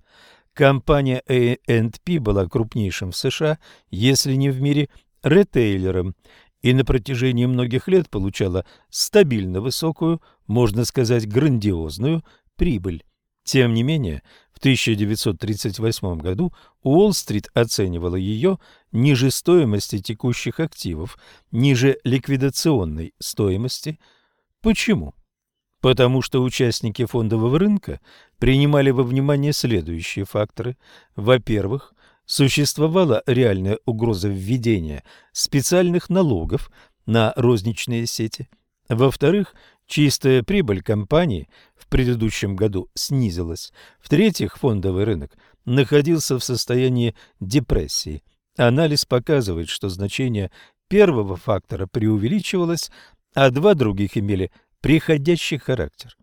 Компания A&P была крупнейшим в США, если не в мире, ритейлером, и на протяжении многих лет получала стабильно высокую, можно сказать, грандиозную прибыль. Тем не менее, в 1938 году Уолл-стрит оценивала ее ниже стоимости текущих активов, ниже ликвидационной стоимости. Почему? Потому что участники фондового рынка принимали во внимание следующие факторы. Во-первых, существовала реальная угроза введения специальных налогов на розничные сети. Во-вторых, Чистая прибыль компании в предыдущем году снизилась. В-третьих, фондовый рынок находился в состоянии депрессии. Анализ показывает, что значение первого фактора преувеличивалось, а два других имели приходящий характер.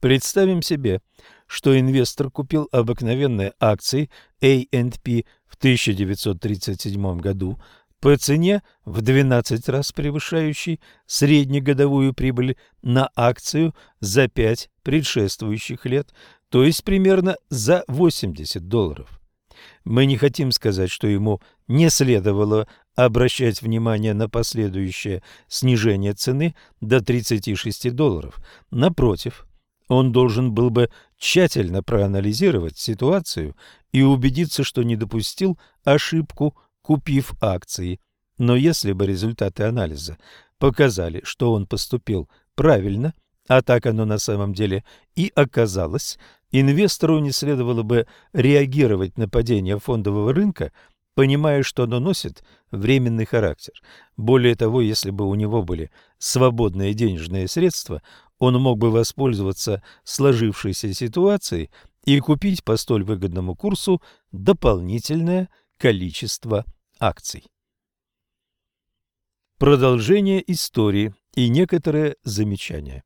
Представим себе, что инвестор купил обыкновенные акции A&P в 1937 году по цене в 12 раз превышающей среднегодовую прибыль на акцию за 5 предшествующих лет, то есть примерно за 80 долларов. Мы не хотим сказать, что ему не следовало обращать внимание на последующее снижение цены до 36 долларов. Напротив, он должен был бы тщательно проанализировать ситуацию и убедиться, что не допустил ошибку купив акции. Но если бы результаты анализа показали, что он поступил правильно, а так оно на самом деле и оказалось, инвестору не следовало бы реагировать на падение фондового рынка, понимая, что оно носит временный характер. Более того, если бы у него были свободные денежные средства, он мог бы воспользоваться сложившейся ситуацией и купить по столь выгодному курсу дополнительное количество акций. Продолжение истории и некоторые замечания.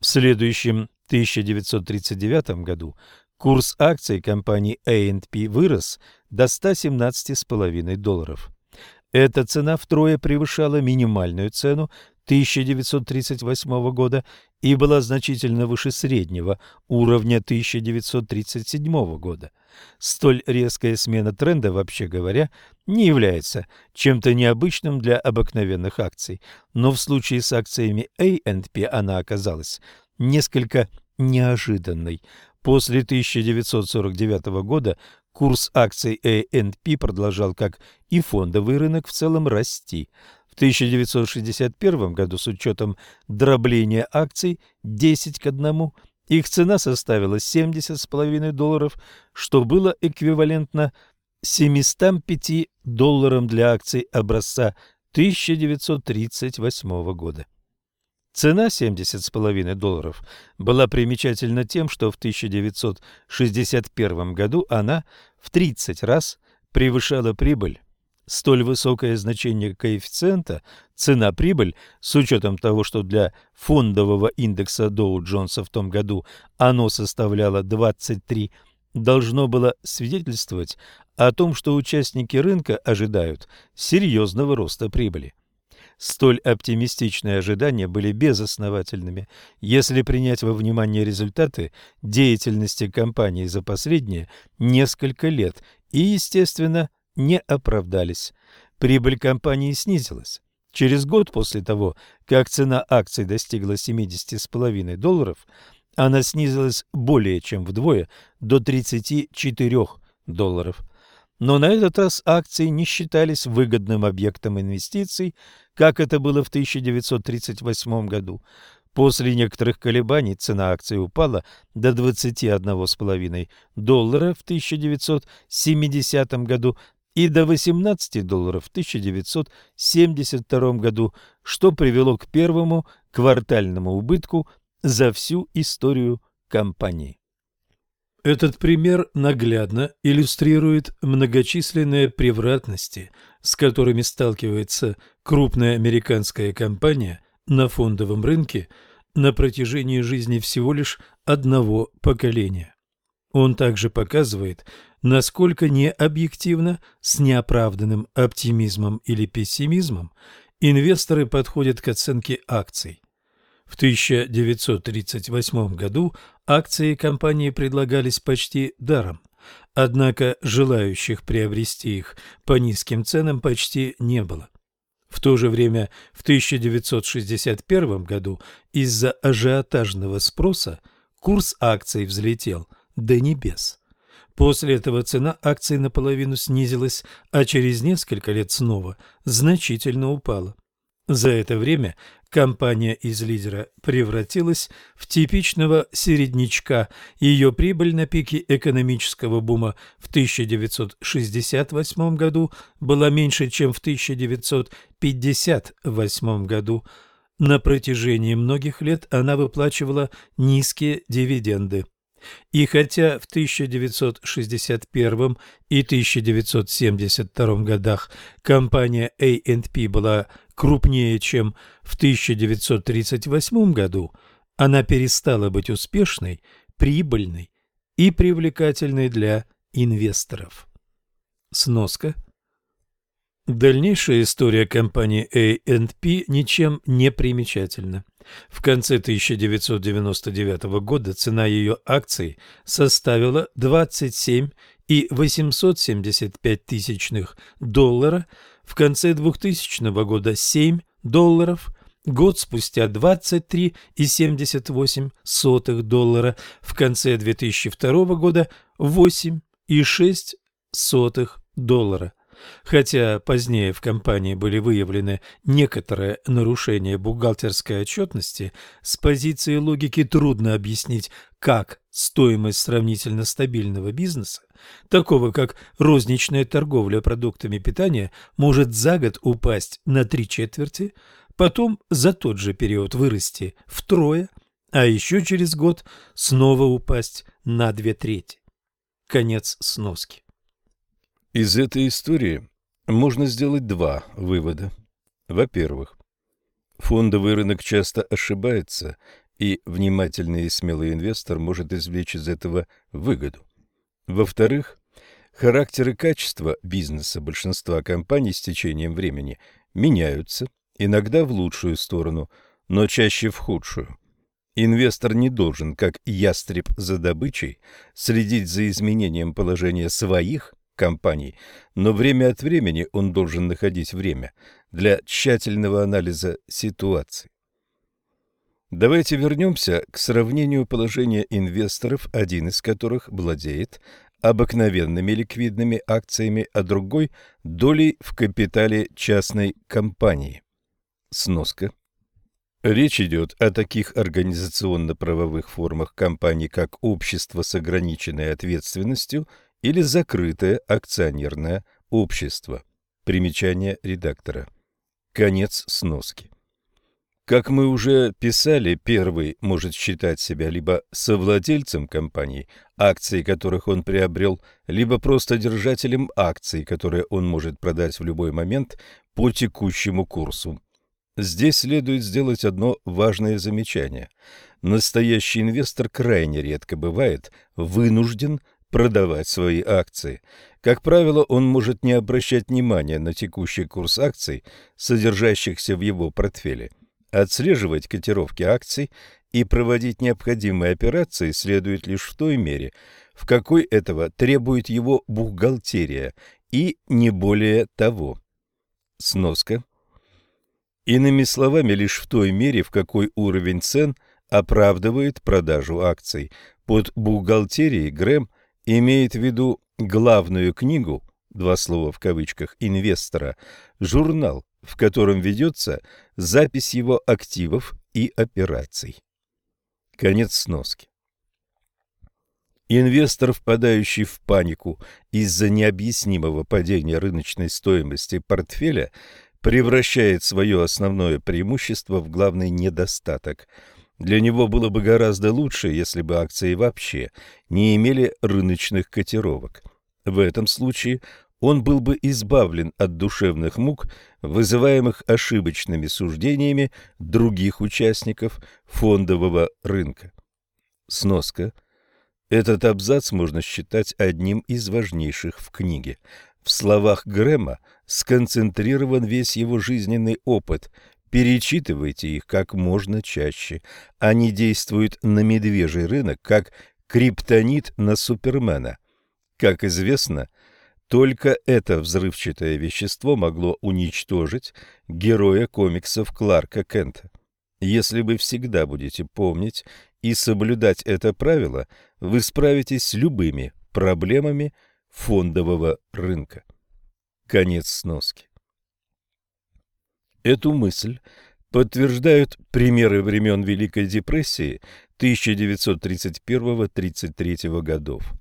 В следующем 1939 году курс акций компании A&P вырос до 117,5 долларов. Эта цена втрое превышала минимальную цену 1938 года и была значительно выше среднего уровня 1937 года. Столь резкая смена тренда, вообще говоря, не является чем-то необычным для обыкновенных акций, но в случае с акциями A&P она оказалась несколько неожиданной. После 1949 года курс акций A&P продолжал, как и фондовый рынок в целом, расти – в 1961 году с учетом дробления акций 10 к 1 их цена составила 70,5 долларов, что было эквивалентно 705 долларам для акций образца 1938 года. Цена 70,5 долларов была примечательна тем, что в 1961 году она в 30 раз превышала прибыль столь высокое значение коэффициента цена-прибыль с учетом того, что для фондового индекса Доу-Джонса в том году оно составляло 23, должно было свидетельствовать о том, что участники рынка ожидают серьезного роста прибыли. Столь оптимистичные ожидания были безосновательными, если принять во внимание результаты деятельности компании за последние несколько лет и, естественно, не оправдались. Прибыль компании снизилась. Через год после того, как цена акций достигла 70,5 долларов, она снизилась более чем вдвое, до 34 долларов. Но на этот раз акции не считались выгодным объектом инвестиций, как это было в 1938 году. После некоторых колебаний цена акций упала до 21,5 доллара в 1970 году и до 18 долларов в 1972 году, что привело к первому квартальному убытку за всю историю компании. Этот пример наглядно иллюстрирует многочисленные превратности, с которыми сталкивается крупная американская компания на фондовом рынке на протяжении жизни всего лишь одного поколения. Он также показывает, насколько необъективно, с неоправданным оптимизмом или пессимизмом инвесторы подходят к оценке акций. В 1938 году акции компании предлагались почти даром, однако желающих приобрести их по низким ценам почти не было. В то же время в 1961 году из-за ажиотажного спроса курс акций взлетел – до небес. После этого цена акций наполовину снизилась, а через несколько лет снова значительно упала. За это время компания из лидера превратилась в типичного середнячка. Ее прибыль на пике экономического бума в 1968 году была меньше, чем в 1958 году. На протяжении многих лет она выплачивала низкие дивиденды. И хотя в 1961 и 1972 годах компания A&P была крупнее, чем в 1938 году, она перестала быть успешной, прибыльной и привлекательной для инвесторов. Сноска – Дальнейшая история компании A&P ничем не примечательна. В конце 1999 года цена ее акций составила 27,875 тысячных доллара, в конце 2000 года 7 долларов, год спустя 23,78 доллара, в конце 2002 года 8,6 доллара. Хотя позднее в компании были выявлены некоторые нарушения бухгалтерской отчетности, с позиции логики трудно объяснить, как стоимость сравнительно стабильного бизнеса, такого как розничная торговля продуктами питания, может за год упасть на три четверти, потом за тот же период вырасти втрое, а еще через год снова упасть на две трети. Конец сноски. Из этой истории можно сделать два вывода. Во-первых, фондовый рынок часто ошибается, и внимательный и смелый инвестор может извлечь из этого выгоду. Во-вторых, характер и качество бизнеса большинства компаний с течением времени меняются, иногда в лучшую сторону, но чаще в худшую. Инвестор не должен, как ястреб за добычей, следить за изменением положения своих компаний, но время от времени он должен находить время для тщательного анализа ситуации. Давайте вернемся к сравнению положения инвесторов, один из которых владеет обыкновенными ликвидными акциями, а другой – долей в капитале частной компании. Сноска. Речь идет о таких организационно-правовых формах компаний, как общество с ограниченной ответственностью или закрытое акционерное общество. Примечание редактора. Конец сноски. Как мы уже писали, первый может считать себя либо совладельцем компаний, акции которых он приобрел, либо просто держателем акций, которые он может продать в любой момент по текущему курсу. Здесь следует сделать одно важное замечание. Настоящий инвестор крайне редко бывает вынужден продавать свои акции. Как правило, он может не обращать внимания на текущий курс акций, содержащихся в его портфеле. Отслеживать котировки акций и проводить необходимые операции следует лишь в той мере, в какой этого требует его бухгалтерия, и не более того. Сноска. Иными словами, лишь в той мере, в какой уровень цен оправдывает продажу акций. Под бухгалтерией Грэм имеет в виду главную книгу, два слова в кавычках, инвестора, журнал, в котором ведется запись его активов и операций. Конец сноски. Инвестор, впадающий в панику из-за необъяснимого падения рыночной стоимости портфеля, превращает свое основное преимущество в главный недостаток. Для него было бы гораздо лучше, если бы акции вообще не имели рыночных котировок. В этом случае он был бы избавлен от душевных мук, вызываемых ошибочными суждениями других участников фондового рынка. Сноска. Этот абзац можно считать одним из важнейших в книге. В словах Грэма сконцентрирован весь его жизненный опыт. Перечитывайте их как можно чаще. Они действуют на медвежий рынок, как криптонит на Супермена. Как известно, только это взрывчатое вещество могло уничтожить героя комиксов Кларка Кента. Если вы всегда будете помнить и соблюдать это правило, вы справитесь с любыми проблемами фондового рынка. Конец сноски. Эту мысль подтверждают примеры времен Великой депрессии 1931-33 годов.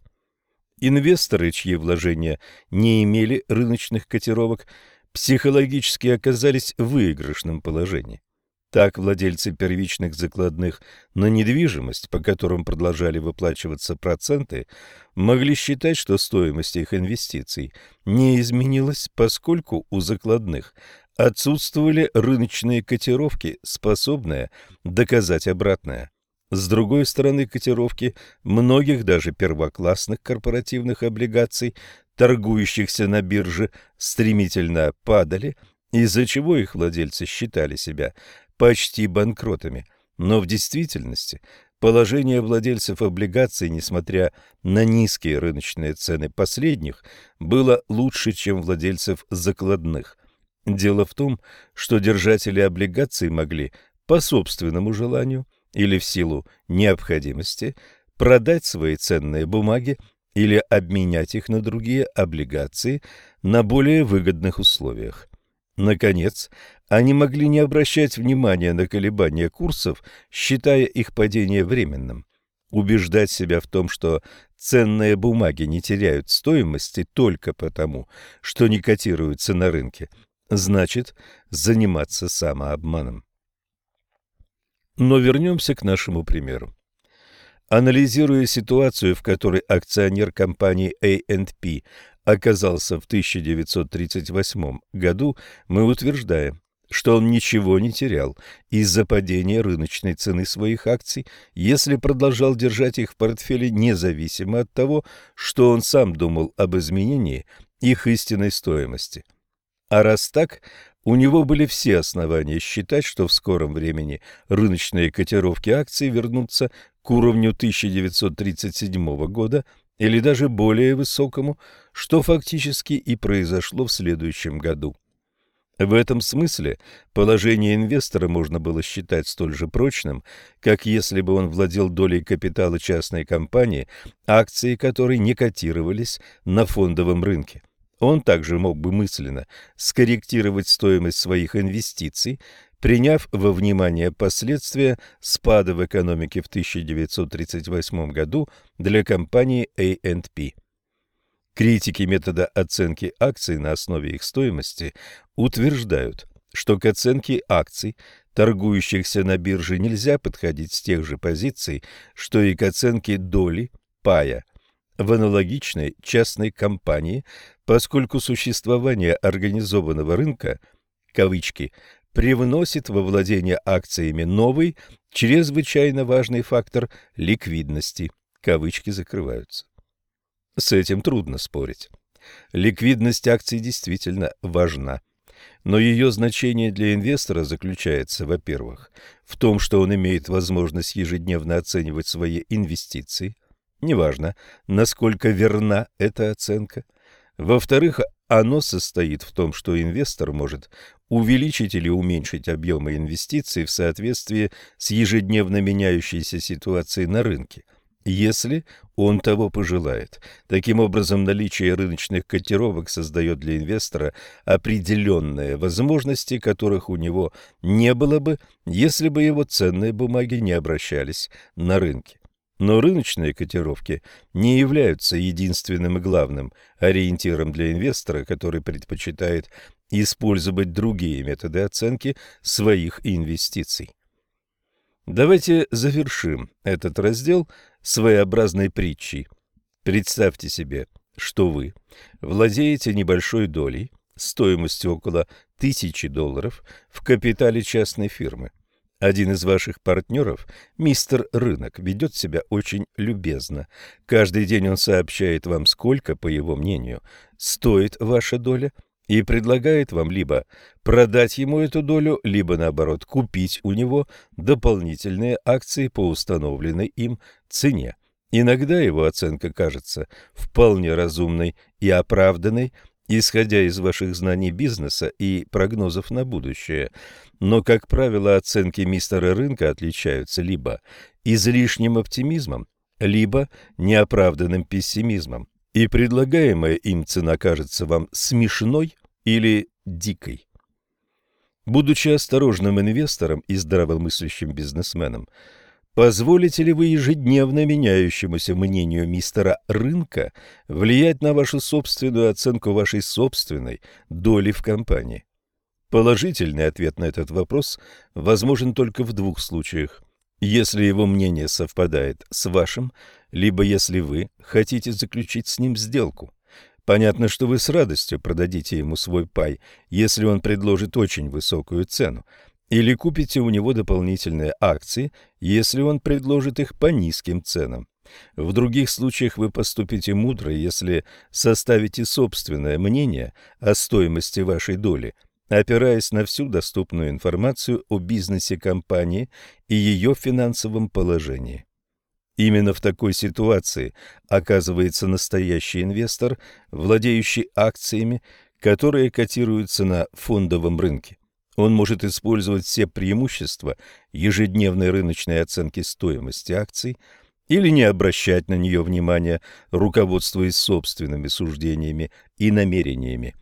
Инвесторы, чьи вложения не имели рыночных котировок, психологически оказались в выигрышном положении. Так владельцы первичных закладных на недвижимость, по которым продолжали выплачиваться проценты, могли считать, что стоимость их инвестиций не изменилась, поскольку у закладных отсутствовали рыночные котировки, способные доказать обратное. С другой стороны, котировки многих даже первоклассных корпоративных облигаций, торгующихся на бирже, стремительно падали, из-за чего их владельцы считали себя почти банкротами. Но в действительности положение владельцев облигаций, несмотря на низкие рыночные цены последних, было лучше, чем владельцев закладных. Дело в том, что держатели облигаций могли по собственному желанию или в силу необходимости продать свои ценные бумаги или обменять их на другие облигации на более выгодных условиях. Наконец, они могли не обращать внимания на колебания курсов, считая их падение временным. Убеждать себя в том, что ценные бумаги не теряют стоимости только потому, что не котируются на рынке, значит заниматься самообманом. Но вернемся к нашему примеру. Анализируя ситуацию, в которой акционер компании A&P оказался в 1938 году, мы утверждаем, что он ничего не терял из-за падения рыночной цены своих акций, если продолжал держать их в портфеле независимо от того, что он сам думал об изменении их истинной стоимости. А раз так, у него были все основания считать, что в скором времени рыночные котировки акций вернутся к уровню 1937 года или даже более высокому, что фактически и произошло в следующем году. В этом смысле положение инвестора можно было считать столь же прочным, как если бы он владел долей капитала частной компании, акции которой не котировались на фондовом рынке. Он также мог бы мысленно скорректировать стоимость своих инвестиций, приняв во внимание последствия спада в экономике в 1938 году для компании A&P. Критики метода оценки акций на основе их стоимости утверждают, что к оценке акций, торгующихся на бирже, нельзя подходить с тех же позиций, что и к оценке доли пая в аналогичной частной компании, поскольку существование организованного рынка кавычки привносит во владение акциями новый, чрезвычайно важный фактор ликвидности. Кавычки закрываются. С этим трудно спорить. Ликвидность акций действительно важна. Но ее значение для инвестора заключается, во-первых, в том, что он имеет возможность ежедневно оценивать свои инвестиции. Неважно, насколько верна эта оценка – во-вторых, оно состоит в том, что инвестор может увеличить или уменьшить объемы инвестиций в соответствии с ежедневно меняющейся ситуацией на рынке, если он того пожелает. Таким образом, наличие рыночных котировок создает для инвестора определенные возможности, которых у него не было бы, если бы его ценные бумаги не обращались на рынке. Но рыночные котировки не являются единственным и главным ориентиром для инвестора, который предпочитает использовать другие методы оценки своих инвестиций. Давайте завершим этот раздел своеобразной притчей. Представьте себе, что вы владеете небольшой долей стоимостью около тысячи долларов в капитале частной фирмы. Один из ваших партнеров, мистер Рынок, ведет себя очень любезно. Каждый день он сообщает вам, сколько, по его мнению, стоит ваша доля, и предлагает вам либо продать ему эту долю, либо, наоборот, купить у него дополнительные акции по установленной им цене. Иногда его оценка кажется вполне разумной и оправданной, исходя из ваших знаний бизнеса и прогнозов на будущее. Но, как правило, оценки мистера рынка отличаются либо излишним оптимизмом, либо неоправданным пессимизмом, и предлагаемая им цена кажется вам смешной или дикой. Будучи осторожным инвестором и здравомыслящим бизнесменом, Позволите ли вы ежедневно меняющемуся мнению мистера рынка влиять на вашу собственную оценку вашей собственной доли в компании? Положительный ответ на этот вопрос возможен только в двух случаях. Если его мнение совпадает с вашим, либо если вы хотите заключить с ним сделку. Понятно, что вы с радостью продадите ему свой пай, если он предложит очень высокую цену, или купите у него дополнительные акции, если он предложит их по низким ценам. В других случаях вы поступите мудро, если составите собственное мнение о стоимости вашей доли, опираясь на всю доступную информацию о бизнесе компании и ее финансовом положении. Именно в такой ситуации оказывается настоящий инвестор, владеющий акциями, которые котируются на фондовом рынке. Он может использовать все преимущества ежедневной рыночной оценки стоимости акций или не обращать на нее внимания, руководствуясь собственными суждениями и намерениями.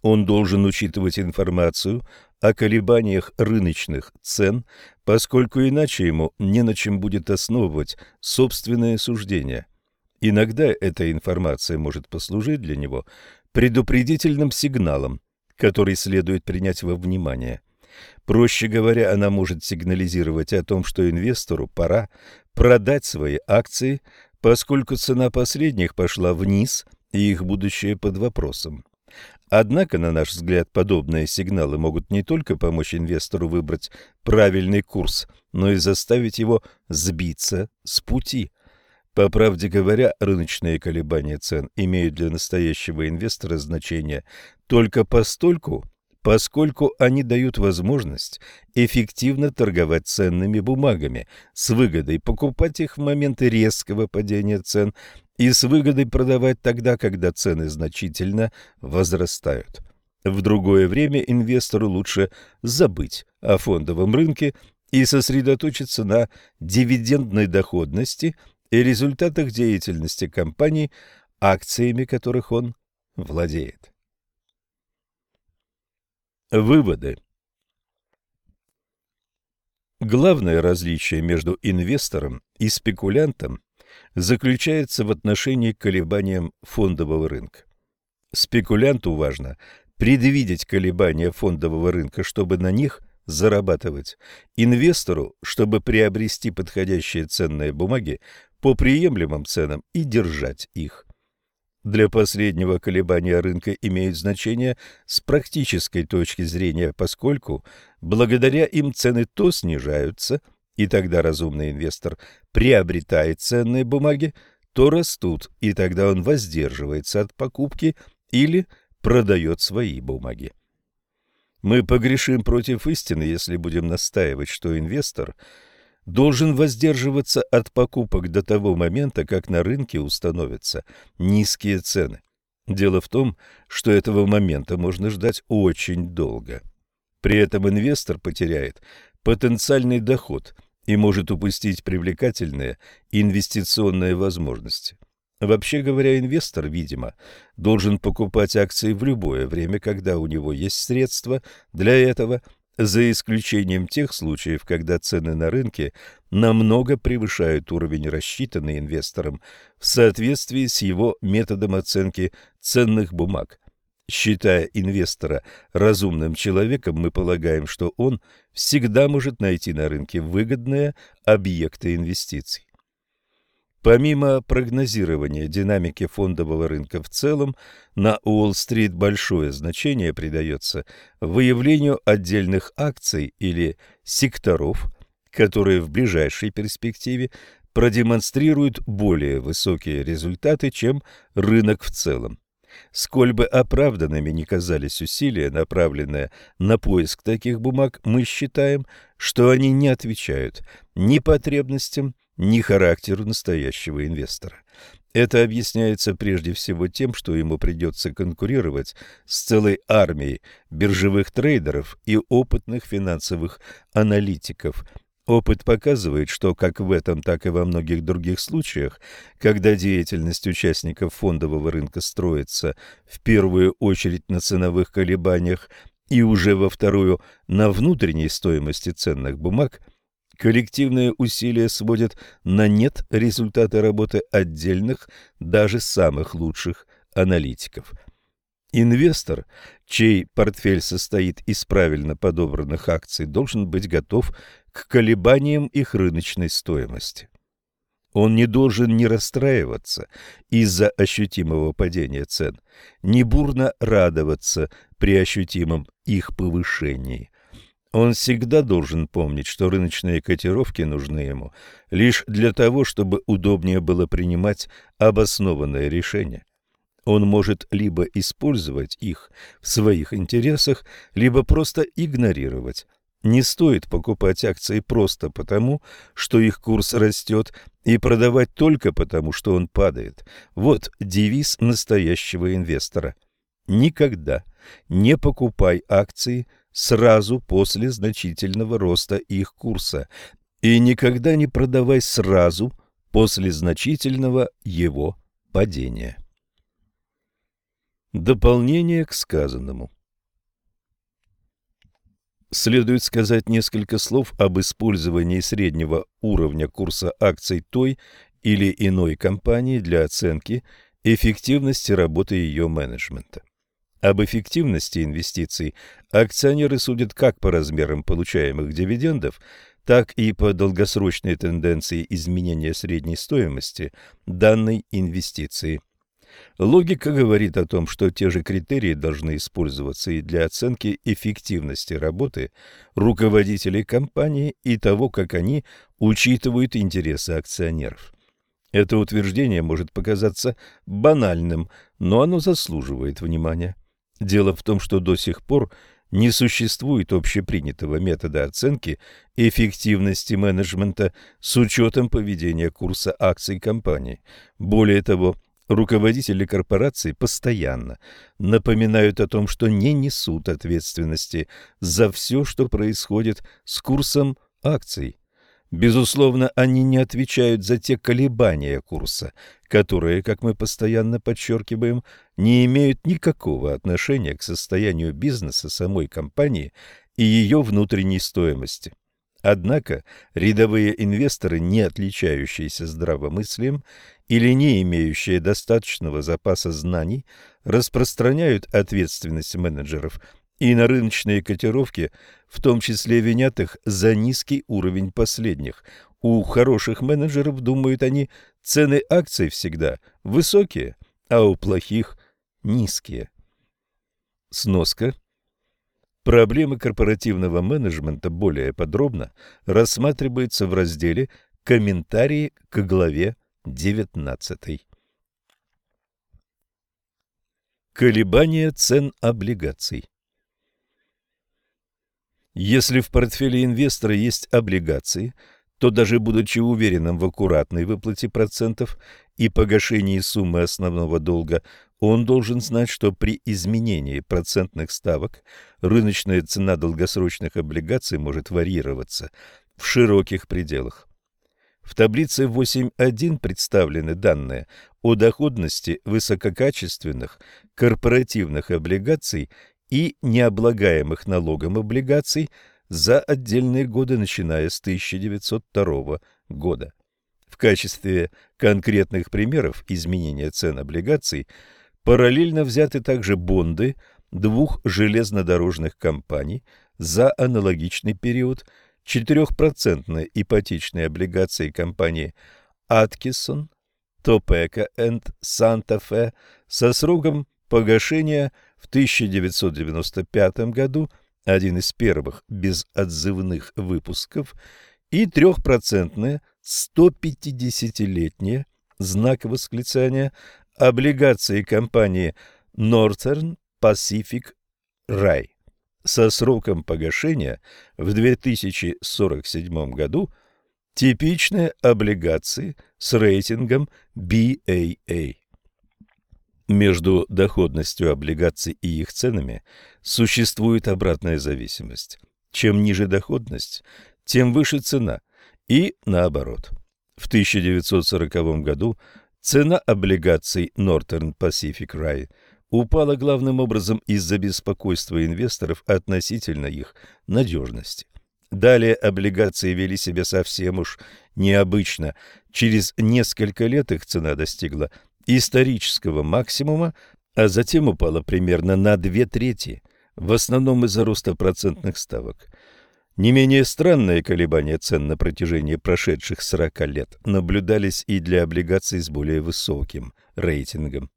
Он должен учитывать информацию о колебаниях рыночных цен, поскольку иначе ему не на чем будет основывать собственные суждения. Иногда эта информация может послужить для него предупредительным сигналом, который следует принять во внимание. Проще говоря, она может сигнализировать о том, что инвестору пора продать свои акции, поскольку цена последних пошла вниз и их будущее под вопросом. Однако, на наш взгляд, подобные сигналы могут не только помочь инвестору выбрать правильный курс, но и заставить его сбиться с пути. По правде говоря, рыночные колебания цен имеют для настоящего инвестора значение только постольку, поскольку они дают возможность эффективно торговать ценными бумагами, с выгодой покупать их в моменты резкого падения цен и с выгодой продавать тогда, когда цены значительно возрастают. В другое время инвестору лучше забыть о фондовом рынке и сосредоточиться на дивидендной доходности и результатах деятельности компаний, акциями которых он владеет. Выводы. Главное различие между инвестором и спекулянтом заключается в отношении к колебаниям фондового рынка. Спекулянту важно предвидеть колебания фондового рынка, чтобы на них зарабатывать. Инвестору, чтобы приобрести подходящие ценные бумаги по приемлемым ценам и держать их. Для последнего колебания рынка имеют значение с практической точки зрения, поскольку благодаря им цены то снижаются, и тогда разумный инвестор приобретает ценные бумаги, то растут, и тогда он воздерживается от покупки или продает свои бумаги. Мы погрешим против истины, если будем настаивать, что инвестор – должен воздерживаться от покупок до того момента, как на рынке установятся низкие цены. Дело в том, что этого момента можно ждать очень долго. При этом инвестор потеряет потенциальный доход и может упустить привлекательные инвестиционные возможности. Вообще говоря, инвестор, видимо, должен покупать акции в любое время, когда у него есть средства для этого – за исключением тех случаев, когда цены на рынке намного превышают уровень, рассчитанный инвестором в соответствии с его методом оценки ценных бумаг. Считая инвестора разумным человеком, мы полагаем, что он всегда может найти на рынке выгодные объекты инвестиций. Помимо прогнозирования динамики фондового рынка в целом, на Уолл-стрит большое значение придается выявлению отдельных акций или секторов, которые в ближайшей перспективе продемонстрируют более высокие результаты, чем рынок в целом. Сколь бы оправданными ни казались усилия, направленные на поиск таких бумаг, мы считаем, что они не отвечают ни потребностям, ни характеру настоящего инвестора. Это объясняется прежде всего тем, что ему придется конкурировать с целой армией биржевых трейдеров и опытных финансовых аналитиков. Опыт показывает, что как в этом, так и во многих других случаях, когда деятельность участников фондового рынка строится в первую очередь на ценовых колебаниях и уже во вторую на внутренней стоимости ценных бумаг – Коллективные усилия сводят на нет результаты работы отдельных, даже самых лучших аналитиков. Инвестор, чей портфель состоит из правильно подобранных акций, должен быть готов к колебаниям их рыночной стоимости. Он не должен не расстраиваться из-за ощутимого падения цен, не бурно радоваться при ощутимом их повышении. Он всегда должен помнить, что рыночные котировки нужны ему лишь для того, чтобы удобнее было принимать обоснованные решения. Он может либо использовать их в своих интересах, либо просто игнорировать. Не стоит покупать акции просто потому, что их курс растет, и продавать только потому, что он падает. Вот девиз настоящего инвестора. Никогда не покупай акции – сразу после значительного роста их курса и никогда не продавай сразу после значительного его падения. Дополнение к сказанному. Следует сказать несколько слов об использовании среднего уровня курса акций той или иной компании для оценки эффективности работы ее менеджмента. Об эффективности инвестиций акционеры судят как по размерам получаемых дивидендов, так и по долгосрочной тенденции изменения средней стоимости данной инвестиции. Логика говорит о том, что те же критерии должны использоваться и для оценки эффективности работы руководителей компании и того, как они учитывают интересы акционеров. Это утверждение может показаться банальным, но оно заслуживает внимания. Дело в том, что до сих пор не существует общепринятого метода оценки эффективности менеджмента с учетом поведения курса акций компании. Более того, руководители корпораций постоянно напоминают о том, что не несут ответственности за все, что происходит с курсом акций. Безусловно, они не отвечают за те колебания курса, которые, как мы постоянно подчеркиваем, не имеют никакого отношения к состоянию бизнеса самой компании и ее внутренней стоимости. Однако рядовые инвесторы, не отличающиеся здравомыслием или не имеющие достаточного запаса знаний, распространяют ответственность менеджеров и на рыночные котировки, в том числе винят их за низкий уровень последних. У хороших менеджеров, думают они, цены акций всегда высокие, а у плохих – низкие. Сноска. Проблемы корпоративного менеджмента более подробно рассматриваются в разделе «Комментарии к главе 19». Колебания цен облигаций если в портфеле инвестора есть облигации, то даже будучи уверенным в аккуратной выплате процентов и погашении суммы основного долга, он должен знать, что при изменении процентных ставок рыночная цена долгосрочных облигаций может варьироваться в широких пределах. В таблице 8.1 представлены данные о доходности высококачественных корпоративных облигаций и необлагаемых налогом облигаций за отдельные годы, начиная с 1902 года. В качестве конкретных примеров изменения цен облигаций параллельно взяты также бонды двух железнодорожных компаний за аналогичный период, 4% ипотечные облигации компании Аткисон, Топека энд Санта-Фе со сроком погашения в 1995 году один из первых безотзывных выпусков и трехпроцентная 150-летняя знак восклицания облигации компании Northern Pacific Rai со сроком погашения в 2047 году типичные облигации с рейтингом BAA. Между доходностью облигаций и их ценами существует обратная зависимость. Чем ниже доходность, тем выше цена, и наоборот. В 1940 году цена облигаций Northern Pacific Rail упала главным образом из-за беспокойства инвесторов относительно их надежности. Далее облигации вели себя совсем уж необычно. Через несколько лет их цена достигла исторического максимума, а затем упала примерно на две трети, в основном из-за роста процентных ставок. Не менее странные колебания цен на протяжении прошедших 40 лет наблюдались и для облигаций с более высоким рейтингом.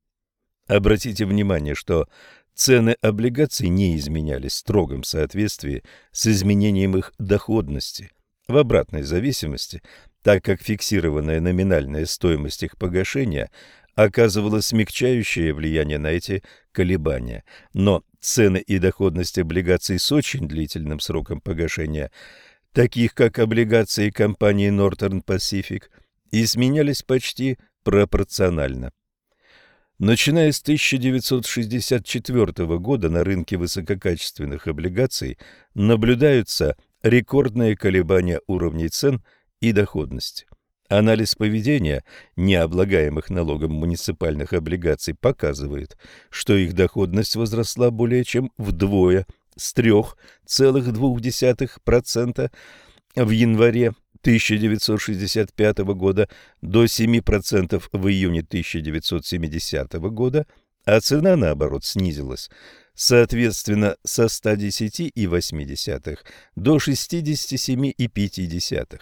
Обратите внимание, что цены облигаций не изменялись в строгом соответствии с изменением их доходности. В обратной зависимости, так как фиксированная номинальная стоимость их погашения оказывало смягчающее влияние на эти колебания. Но цены и доходность облигаций с очень длительным сроком погашения, таких как облигации компании Northern Pacific, изменялись почти пропорционально. Начиная с 1964 года на рынке высококачественных облигаций наблюдаются рекордные колебания уровней цен и доходности. Анализ поведения необлагаемых налогом муниципальных облигаций показывает, что их доходность возросла более чем вдвое с 3,2% в январе 1965 года до 7% в июне 1970 года, а цена, наоборот, снизилась, соответственно, со 110,8 до 67,5.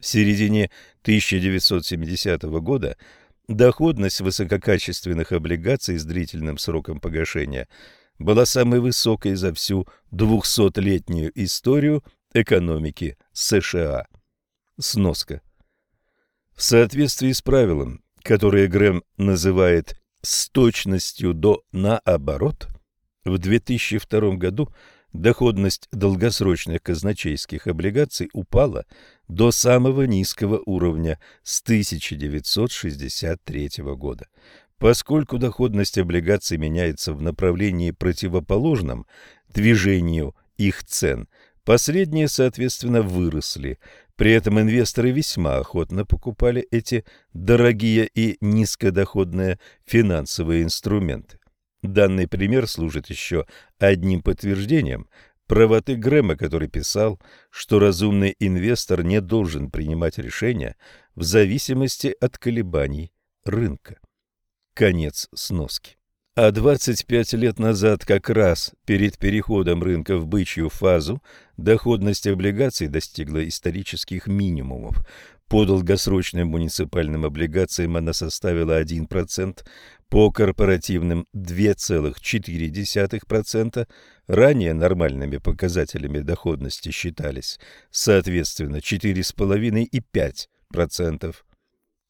В середине 1970 года доходность высококачественных облигаций с длительным сроком погашения была самой высокой за всю 200-летнюю историю экономики США. Сноска. В соответствии с правилом, которое Грэм называет «с точностью до наоборот», в 2002 году доходность долгосрочных казначейских облигаций упала до самого низкого уровня с 1963 года. Поскольку доходность облигаций меняется в направлении противоположном движению их цен, последние, соответственно, выросли. При этом инвесторы весьма охотно покупали эти дорогие и низкодоходные финансовые инструменты. Данный пример служит еще одним подтверждением правоты Грэма, который писал, что разумный инвестор не должен принимать решения в зависимости от колебаний рынка. Конец сноски. А 25 лет назад, как раз перед переходом рынка в бычью фазу, доходность облигаций достигла исторических минимумов. По долгосрочным муниципальным облигациям она составила 1%, по корпоративным 2,4%, ранее нормальными показателями доходности считались, соответственно, 4,5 и 5%.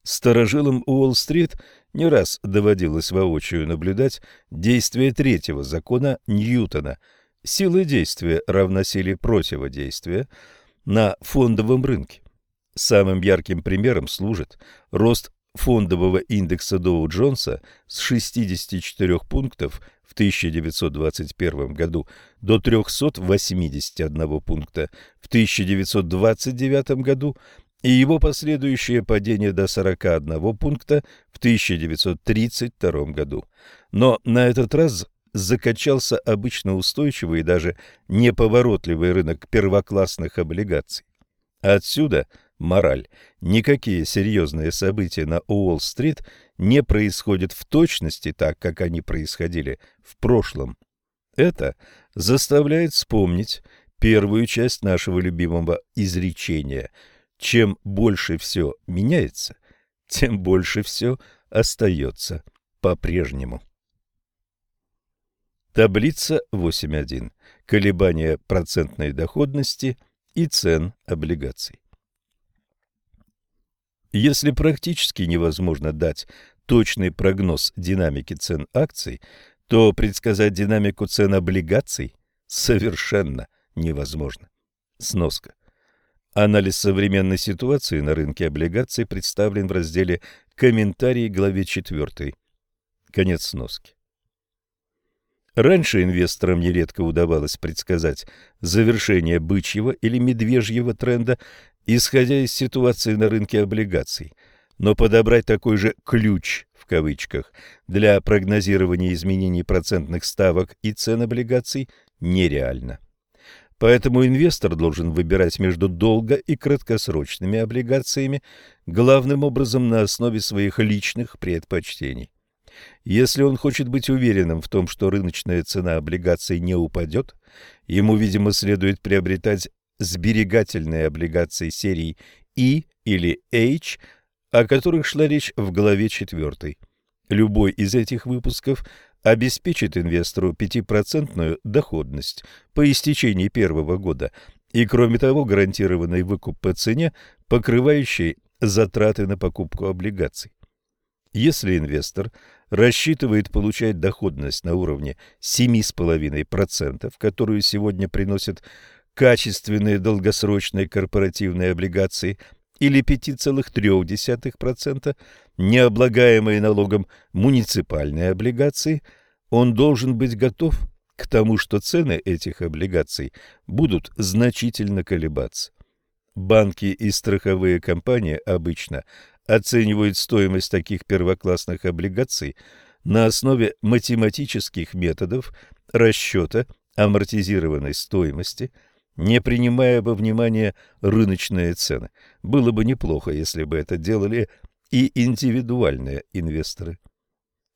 Старожилам Уолл-стрит не раз доводилось воочию наблюдать действие третьего закона Ньютона – силы действия равна силе противодействия на фондовом рынке. Самым ярким примером служит рост фондового индекса Доу-Джонса с 64 пунктов в 1921 году до 381 пункта в 1929 году и его последующее падение до 41 пункта в 1932 году. Но на этот раз закачался обычно устойчивый и даже неповоротливый рынок первоклассных облигаций. Отсюда – мораль. Никакие серьезные события на Уолл-стрит не происходят в точности так, как они происходили в прошлом. Это заставляет вспомнить первую часть нашего любимого изречения. Чем больше все меняется, тем больше все остается по-прежнему. Таблица 8.1. Колебания процентной доходности и цен облигаций. Если практически невозможно дать точный прогноз динамики цен акций, то предсказать динамику цен облигаций совершенно невозможно. Сноска. Анализ современной ситуации на рынке облигаций представлен в разделе «Комментарии» главе 4. Конец сноски. Раньше инвесторам нередко удавалось предсказать завершение бычьего или медвежьего тренда исходя из ситуации на рынке облигаций, но подобрать такой же «ключ» в кавычках для прогнозирования изменений процентных ставок и цен облигаций нереально. Поэтому инвестор должен выбирать между долго- и краткосрочными облигациями, главным образом на основе своих личных предпочтений. Если он хочет быть уверенным в том, что рыночная цена облигаций не упадет, ему, видимо, следует приобретать сберегательные облигации серий E или H, о которых шла речь в главе 4. Любой из этих выпусков обеспечит инвестору 5% доходность по истечении первого года и, кроме того, гарантированный выкуп по цене, покрывающий затраты на покупку облигаций. Если инвестор рассчитывает получать доходность на уровне 7,5%, которую сегодня приносит качественные долгосрочные корпоративные облигации или 5,3%, необлагаемые налогом муниципальные облигации, он должен быть готов к тому, что цены этих облигаций будут значительно колебаться. Банки и страховые компании обычно оценивают стоимость таких первоклассных облигаций на основе математических методов расчета амортизированной стоимости – не принимая во внимание рыночные цены. Было бы неплохо, если бы это делали и индивидуальные инвесторы.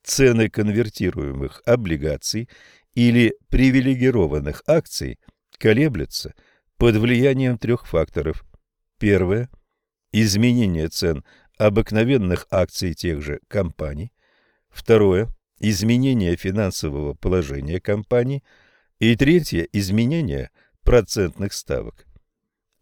Цены конвертируемых облигаций или привилегированных акций колеблются под влиянием трех факторов. Первое – изменение цен обыкновенных акций тех же компаний. Второе – изменение финансового положения компаний. И третье – изменение процентных ставок.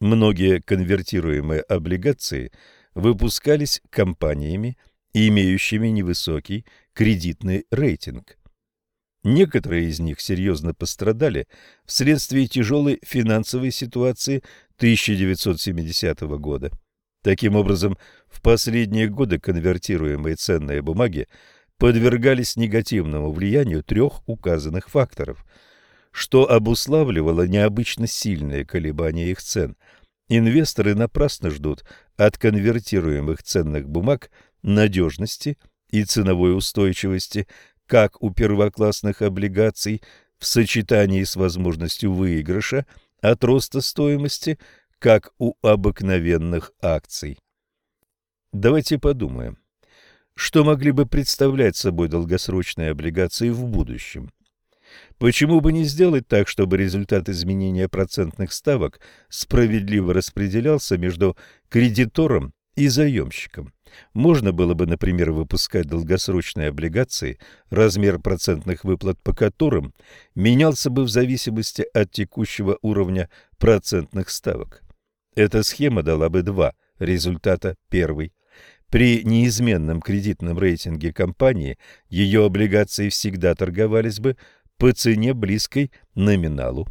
Многие конвертируемые облигации выпускались компаниями, имеющими невысокий кредитный рейтинг. Некоторые из них серьезно пострадали вследствие тяжелой финансовой ситуации 1970 года. Таким образом, в последние годы конвертируемые ценные бумаги подвергались негативному влиянию трех указанных факторов, что обуславливало необычно сильные колебания их цен. Инвесторы напрасно ждут от конвертируемых ценных бумаг надежности и ценовой устойчивости, как у первоклассных облигаций, в сочетании с возможностью выигрыша от роста стоимости, как у обыкновенных акций. Давайте подумаем, что могли бы представлять собой долгосрочные облигации в будущем. Почему бы не сделать так, чтобы результат изменения процентных ставок справедливо распределялся между кредитором и заемщиком? Можно было бы, например, выпускать долгосрочные облигации, размер процентных выплат по которым менялся бы в зависимости от текущего уровня процентных ставок. Эта схема дала бы два результата. Первый. При неизменном кредитном рейтинге компании ее облигации всегда торговались бы по цене близкой номиналу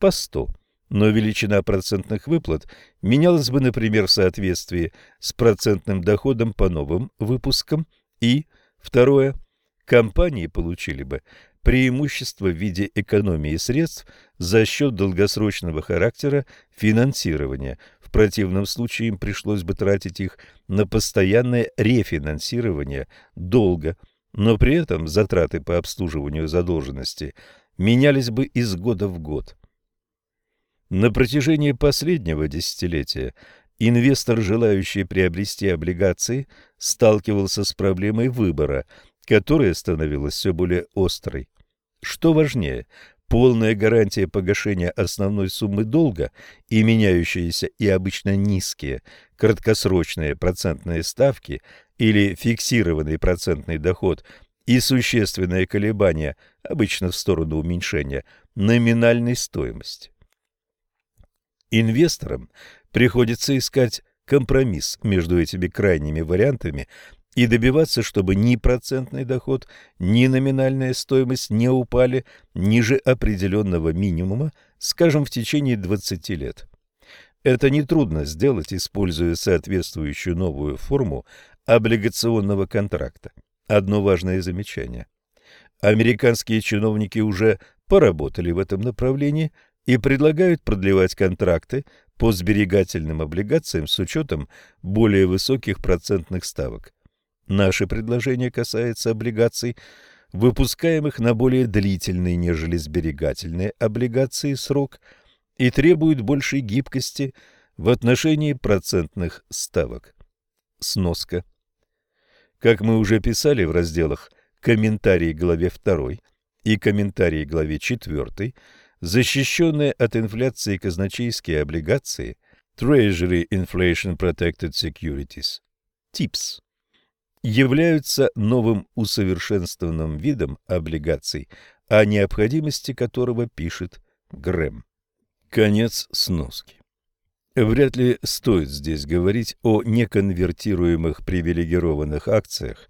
по 100 но величина процентных выплат менялась бы, например, в соответствии с процентным доходом по новым выпускам, и, второе, компании получили бы преимущество в виде экономии средств за счет долгосрочного характера финансирования. В противном случае им пришлось бы тратить их на постоянное рефинансирование долга, но при этом затраты по обслуживанию задолженности менялись бы из года в год. На протяжении последнего десятилетия инвестор, желающий приобрести облигации, сталкивался с проблемой выбора, которая становилась все более острой. Что важнее, полная гарантия погашения основной суммы долга и меняющиеся и обычно низкие краткосрочные процентные ставки или фиксированный процентный доход и существенное колебание, обычно в сторону уменьшения, номинальной стоимости. Инвесторам приходится искать компромисс между этими крайними вариантами и добиваться, чтобы ни процентный доход, ни номинальная стоимость не упали ниже определенного минимума, скажем, в течение 20 лет. Это нетрудно сделать, используя соответствующую новую форму облигационного контракта. Одно важное замечание. Американские чиновники уже поработали в этом направлении – и предлагают продлевать контракты по сберегательным облигациям с учетом более высоких процентных ставок. Наше предложение касается облигаций, выпускаемых на более длительный, нежели сберегательные облигации срок, и требует большей гибкости в отношении процентных ставок. Сноска. Как мы уже писали в разделах «Комментарии главе 2» и «Комментарии главе 4», защищенные от инфляции казначейские облигации Treasury Inflation Protected Securities TIPS являются новым усовершенствованным видом облигаций, о необходимости которого пишет Грэм. Конец сноски. Вряд ли стоит здесь говорить о неконвертируемых привилегированных акциях,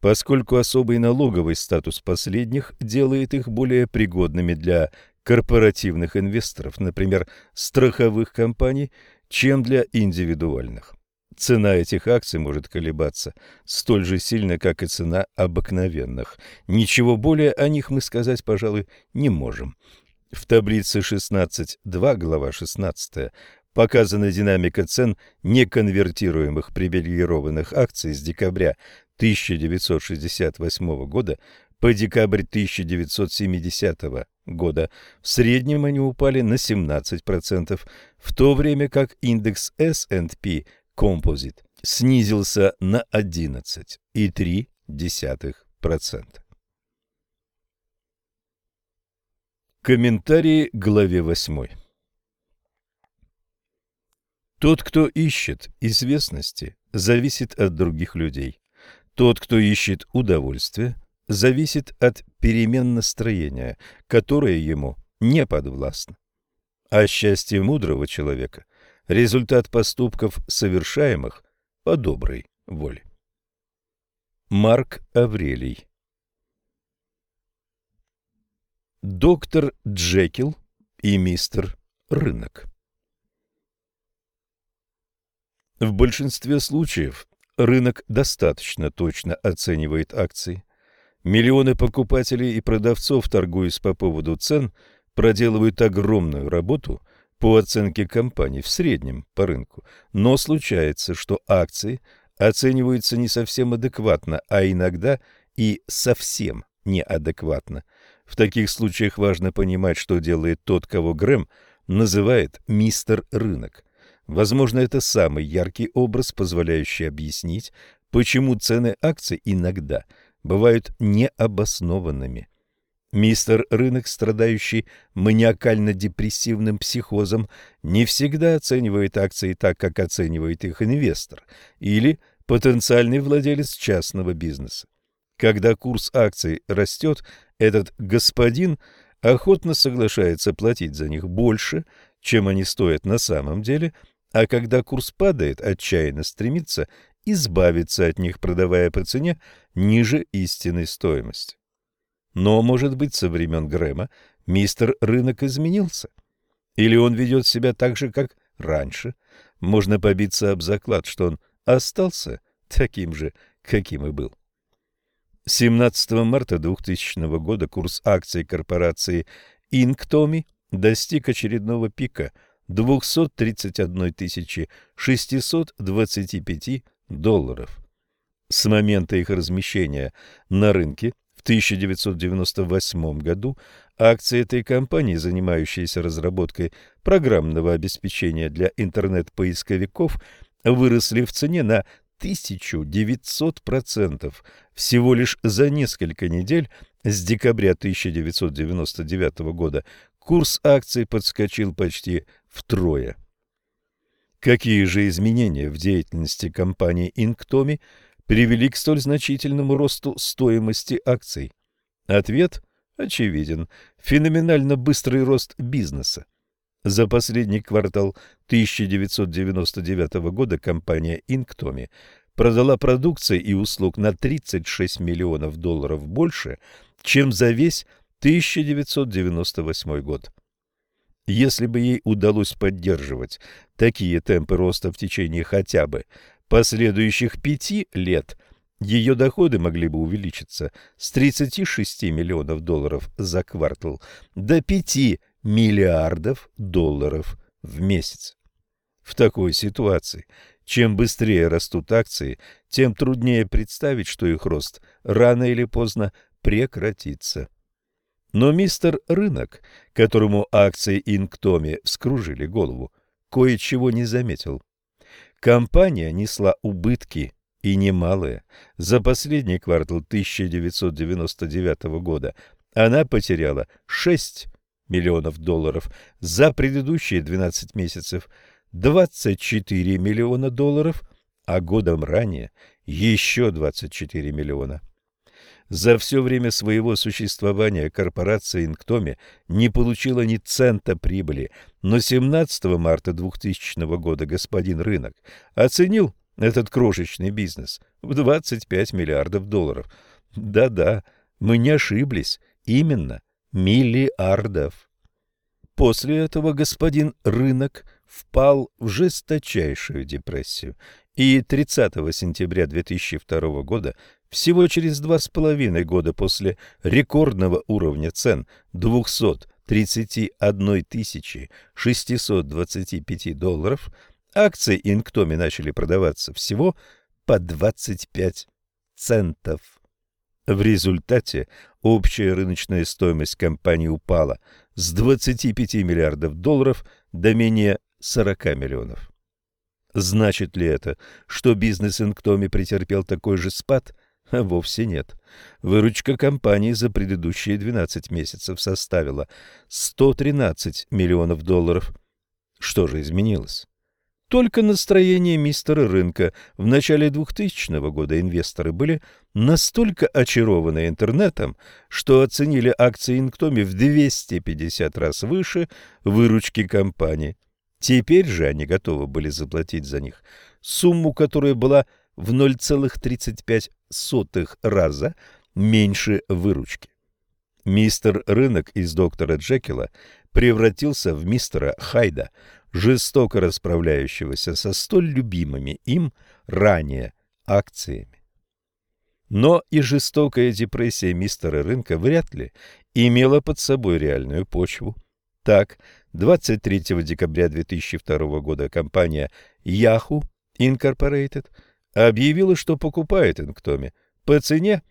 поскольку особый налоговый статус последних делает их более пригодными для корпоративных инвесторов, например, страховых компаний, чем для индивидуальных. Цена этих акций может колебаться столь же сильно, как и цена обыкновенных. Ничего более о них мы сказать, пожалуй, не можем. В таблице 16.2, глава 16, показана динамика цен неконвертируемых привилегированных акций с декабря 1968 года по декабрь 1970 года. В среднем они упали на 17%, в то время как индекс S&P Composite снизился на 11,3%. Комментарии к главе 8. Тот, кто ищет известности, зависит от других людей. Тот, кто ищет удовольствия, зависит от перемен настроения, которое ему не подвластно. А счастье мудрого человека – результат поступков, совершаемых по доброй воле. Марк Аврелий Доктор Джекил и мистер Рынок В большинстве случаев рынок достаточно точно оценивает акции. Миллионы покупателей и продавцов, торгуясь по поводу цен, проделывают огромную работу по оценке компаний в среднем по рынку. Но случается, что акции оцениваются не совсем адекватно, а иногда и совсем неадекватно. В таких случаях важно понимать, что делает тот, кого Грэм называет «мистер рынок». Возможно, это самый яркий образ, позволяющий объяснить, почему цены акций иногда бывают необоснованными. Мистер рынок, страдающий маниакально-депрессивным психозом, не всегда оценивает акции так, как оценивает их инвестор или потенциальный владелец частного бизнеса. Когда курс акций растет, этот господин охотно соглашается платить за них больше, чем они стоят на самом деле, а когда курс падает, отчаянно стремится избавиться от них, продавая по цене ниже истинной стоимости. Но, может быть, со времен Грэма мистер рынок изменился? Или он ведет себя так же, как раньше? Можно побиться об заклад, что он остался таким же, каким и был. 17 марта 2000 года курс акций корпорации Инктоми достиг очередного пика – 231 625 долларов. С момента их размещения на рынке в 1998 году акции этой компании, занимающейся разработкой программного обеспечения для интернет-поисковиков, выросли в цене на 1900% всего лишь за несколько недель с декабря 1999 года курс акций подскочил почти втрое. Какие же изменения в деятельности компании Инктоми привели к столь значительному росту стоимости акций? Ответ очевиден. Феноменально быстрый рост бизнеса. За последний квартал 1999 года компания Инктоми продала продукции и услуг на 36 миллионов долларов больше, чем за весь 1998 год. Если бы ей удалось поддерживать такие темпы роста в течение хотя бы последующих пяти лет, ее доходы могли бы увеличиться с 36 миллионов долларов за квартал до 5 миллиардов долларов в месяц. В такой ситуации, чем быстрее растут акции, тем труднее представить, что их рост рано или поздно прекратится. Но мистер Рынок, которому акции Инктоми вскружили голову, кое-чего не заметил. Компания несла убытки и немалые. За последний квартал 1999 года она потеряла 6 миллионов долларов, за предыдущие 12 месяцев 24 миллиона долларов, а годом ранее еще 24 миллиона. За все время своего существования корпорация Инктоми не получила ни цента прибыли, но 17 марта 2000 года господин Рынок оценил этот крошечный бизнес в 25 миллиардов долларов. Да-да, мы не ошиблись, именно миллиардов. После этого господин Рынок впал в жесточайшую депрессию, и 30 сентября 2002 года всего через два с половиной года после рекордного уровня цен 231 625 долларов акции Инктоми начали продаваться всего по 25 центов. В результате общая рыночная стоимость компании упала с 25 миллиардов долларов до менее 40 миллионов. Значит ли это, что бизнес Инктоми претерпел такой же спад – а вовсе нет. Выручка компании за предыдущие 12 месяцев составила 113 миллионов долларов. Что же изменилось? только настроение мистера рынка. В начале 2000 года инвесторы были настолько очарованы интернетом, что оценили акции Инктоми в 250 раз выше выручки компании. Теперь же они готовы были заплатить за них сумму, которая была в 0,35 раза меньше выручки. Мистер Рынок из доктора Джекила превратился в мистера Хайда, жестоко расправляющегося со столь любимыми им ранее акциями. Но и жестокая депрессия мистера Рынка вряд ли имела под собой реальную почву. Так, 23 декабря 2002 года компания Yahoo Incorporated объявила, что покупает Инктоми по цене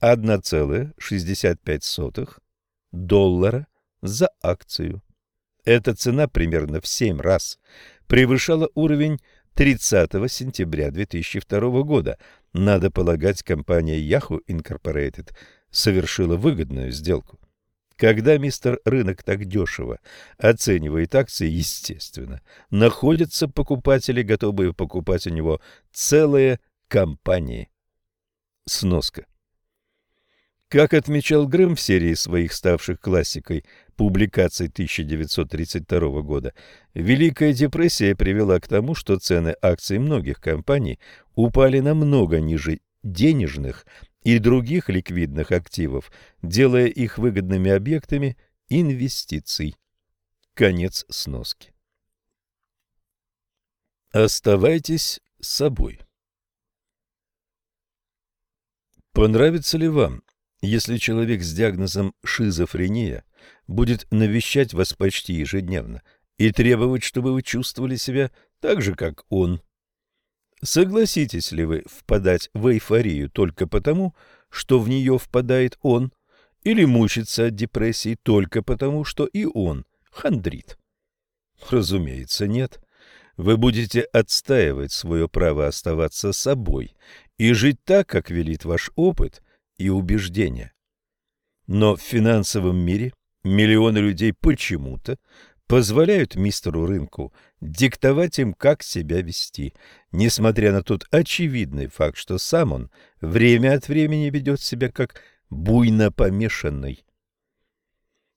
1,65 доллара за акцию. Эта цена примерно в 7 раз превышала уровень 30 сентября 2002 года. Надо полагать, компания Yahoo Incorporated совершила выгодную сделку. Когда мистер рынок так дешево оценивает акции, естественно, находятся покупатели, готовые покупать у него целые компании. Сноска. Как отмечал Грэм в серии своих ставших классикой публикаций 1932 года, Великая депрессия привела к тому, что цены акций многих компаний упали намного ниже денежных и других ликвидных активов, делая их выгодными объектами инвестиций. Конец сноски. Оставайтесь собой. Понравится ли вам если человек с диагнозом шизофрения будет навещать вас почти ежедневно и требовать, чтобы вы чувствовали себя так же, как он, согласитесь ли вы впадать в эйфорию только потому, что в нее впадает он, или мучиться от депрессии только потому, что и он хандрит? Разумеется, нет. Вы будете отстаивать свое право оставаться собой и жить так, как велит ваш опыт – и убеждения. Но в финансовом мире миллионы людей почему-то позволяют мистеру рынку диктовать им, как себя вести, несмотря на тот очевидный факт, что сам он время от времени ведет себя как буйно помешанный.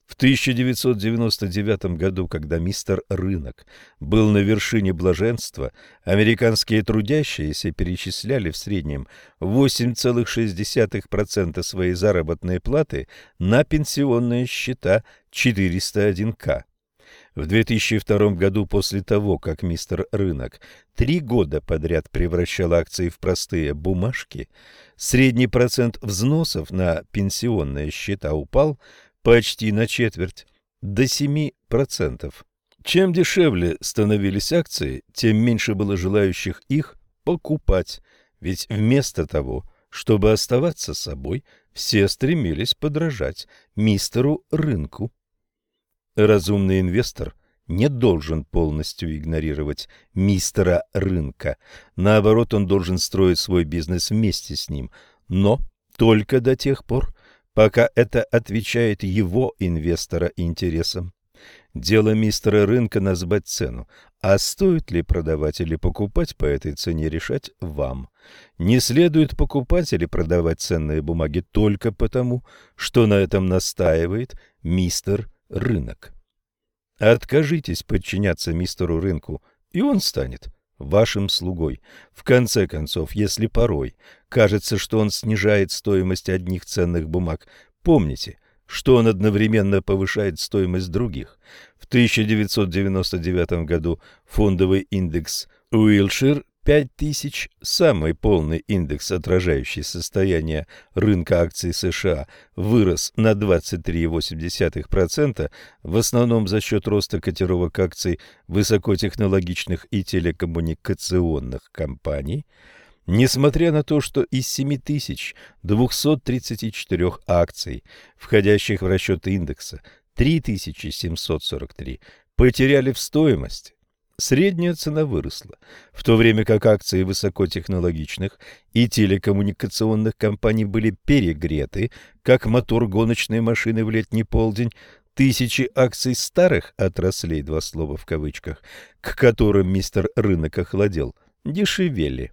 В 1999 году, когда мистер Рынок был на вершине блаженства, американские трудящиеся перечисляли в среднем 8,6% своей заработной платы на пенсионные счета 401к. В 2002 году, после того, как мистер Рынок три года подряд превращал акции в простые бумажки, средний процент взносов на пенсионные счета упал почти на четверть, до 7%. Чем дешевле становились акции, тем меньше было желающих их покупать, ведь вместо того, чтобы оставаться собой, все стремились подражать мистеру рынку. Разумный инвестор не должен полностью игнорировать мистера рынка. Наоборот, он должен строить свой бизнес вместе с ним, но только до тех пор, пока это отвечает его инвестора интересам. Дело мистера рынка назвать цену, а стоит ли продавать или покупать по этой цене решать вам. Не следует покупать или продавать ценные бумаги только потому, что на этом настаивает мистер рынок. Откажитесь подчиняться мистеру рынку, и он станет вашим слугой. В конце концов, если порой кажется, что он снижает стоимость одних ценных бумаг, помните, что он одновременно повышает стоимость других. В 1999 году фондовый индекс Уилшир 5000, самый полный индекс, отражающий состояние рынка акций США, вырос на 23,8%, в основном за счет роста котировок акций высокотехнологичных и телекоммуникационных компаний, несмотря на то, что из 7234 акций, входящих в расчет индекса, 3743 потеряли в стоимости. Средняя цена выросла, в то время как акции высокотехнологичных и телекоммуникационных компаний были перегреты, как мотор гоночной машины в летний полдень Тысячи акций старых отраслей, два слова в кавычках, к которым мистер рынок охладел, дешевели.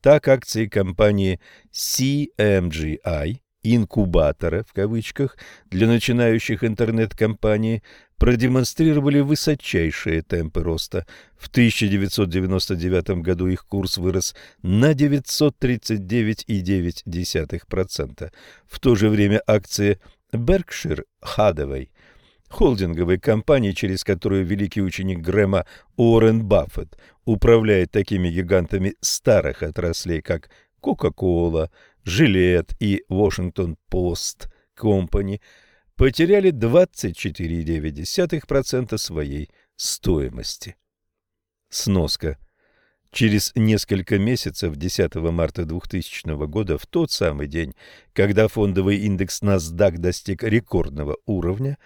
Так акции компании CMGI инкубатора в кавычках для начинающих интернет-компаний продемонстрировали высочайшие темпы роста. В 1999 году их курс вырос на 939,9%. В то же время акции Berkshire Hathaway, холдинговой компании, через которую великий ученик Грэма Уоррен Баффет управляет такими гигантами старых отраслей, как Coca-Cola, Жилет и Washington-Post Company потеряли 24,9% своей стоимости. Сноска. Через несколько месяцев, 10 марта 2000 года, в тот самый день, когда фондовый индекс NASDAQ достиг рекордного уровня,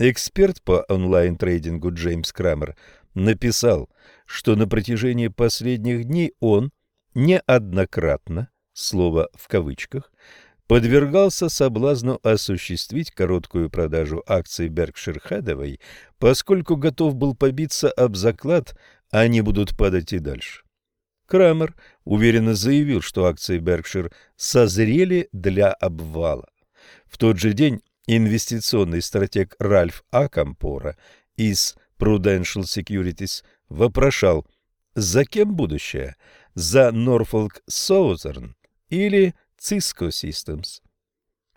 эксперт по онлайн-трейдингу Джеймс Крамер написал, что на протяжении последних дней он неоднократно слово в кавычках, подвергался соблазну осуществить короткую продажу акций Berkshire Hathaway, поскольку готов был побиться об заклад, они будут падать и дальше. Крамер уверенно заявил, что акции Berkshire созрели для обвала. В тот же день инвестиционный стратег Ральф Акампора из Prudential Securities вопрошал, за кем будущее? За Norfolk Southern или Cisco Systems.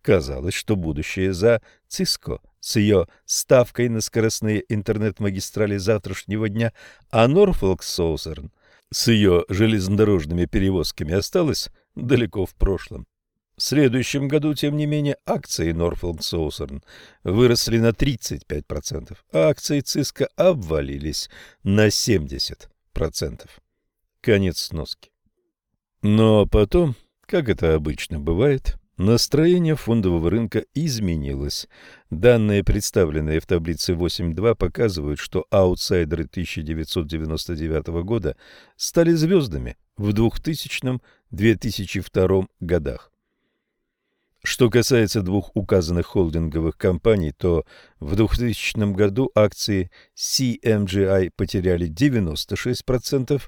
Казалось, что будущее за Cisco с ее ставкой на скоростные интернет-магистрали завтрашнего дня, а Norfolk Southern с ее железнодорожными перевозками осталось далеко в прошлом. В следующем году, тем не менее, акции Norfolk Southern выросли на 35%, а акции Cisco обвалились на 70%. Конец сноски. Но потом как это обычно бывает, настроение фондового рынка изменилось. Данные, представленные в таблице 8.2, показывают, что аутсайдеры 1999 года стали звездами в 2000-2002 годах. Что касается двух указанных холдинговых компаний, то в 2000 году акции CMGI потеряли 96%,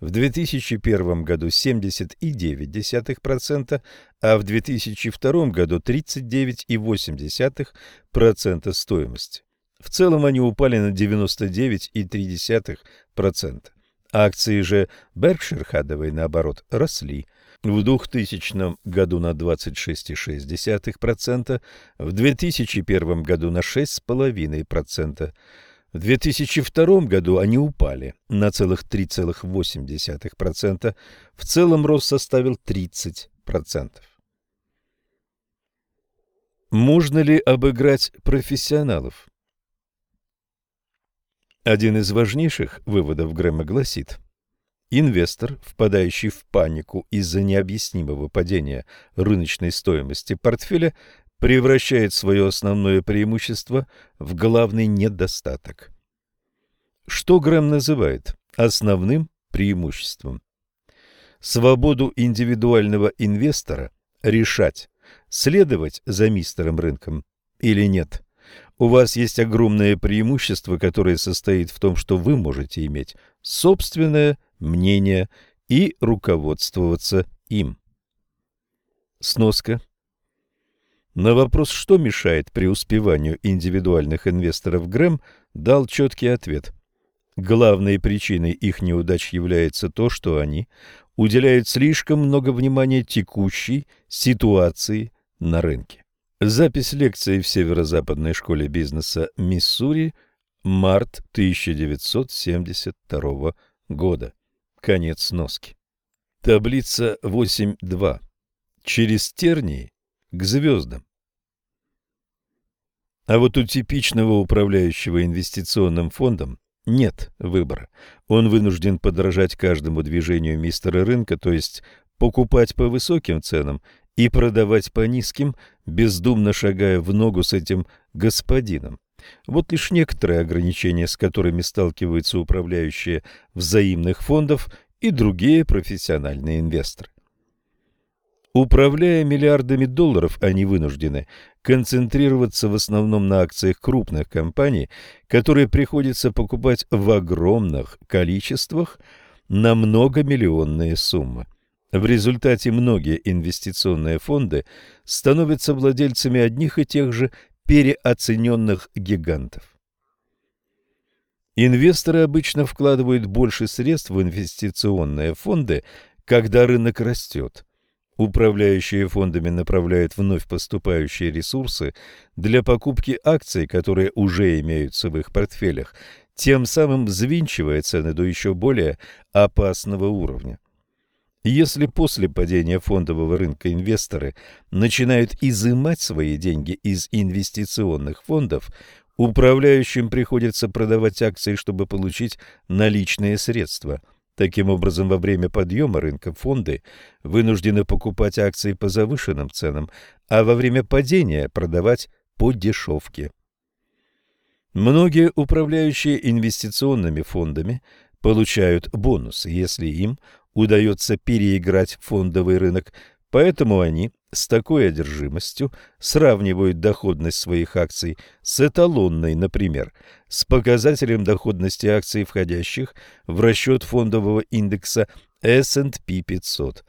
в 2001 году 79%, а в 2002 году 39,8% стоимости. В целом они упали на 99,3%. Акции же Berkshire Hathaway, наоборот, росли – в 2000 году на 26,6%, в 2001 году на 6,5%. В 2002 году они упали на целых 3,8%. В целом рост составил 30%. Можно ли обыграть профессионалов? Один из важнейших выводов Грэма гласит – Инвестор, впадающий в панику из-за необъяснимого падения рыночной стоимости портфеля, превращает свое основное преимущество в главный недостаток. Что Грэм называет основным преимуществом? Свободу индивидуального инвестора решать, следовать за мистером рынком или нет. У вас есть огромное преимущество, которое состоит в том, что вы можете иметь собственное мнение и руководствоваться им. Сноска. На вопрос, что мешает преуспеванию индивидуальных инвесторов, Грэм дал четкий ответ. Главной причиной их неудач является то, что они уделяют слишком много внимания текущей ситуации на рынке. Запись лекции в Северо-Западной школе бизнеса Миссури, март 1972 года. Конец носки. Таблица 8.2. Через тернии к звездам. А вот у типичного управляющего инвестиционным фондом нет выбора. Он вынужден подражать каждому движению мистера рынка, то есть покупать по высоким ценам и продавать по низким, бездумно шагая в ногу с этим господином. Вот лишь некоторые ограничения, с которыми сталкиваются управляющие взаимных фондов и другие профессиональные инвесторы. Управляя миллиардами долларов, они вынуждены концентрироваться в основном на акциях крупных компаний, которые приходится покупать в огромных количествах на многомиллионные суммы. В результате многие инвестиционные фонды становятся владельцами одних и тех же переоцененных гигантов. Инвесторы обычно вкладывают больше средств в инвестиционные фонды, когда рынок растет. Управляющие фондами направляют вновь поступающие ресурсы для покупки акций, которые уже имеются в их портфелях, тем самым взвинчивая цены до еще более опасного уровня. Если после падения фондового рынка инвесторы начинают изымать свои деньги из инвестиционных фондов, Управляющим приходится продавать акции, чтобы получить наличные средства. Таким образом, во время подъема рынка фонды вынуждены покупать акции по завышенным ценам, а во время падения продавать по дешевке. Многие управляющие инвестиционными фондами получают бонусы, если им удается переиграть фондовый рынок, поэтому они с такой одержимостью сравнивают доходность своих акций с эталонной, например, с показателем доходности акций, входящих в расчет фондового индекса S&P 500.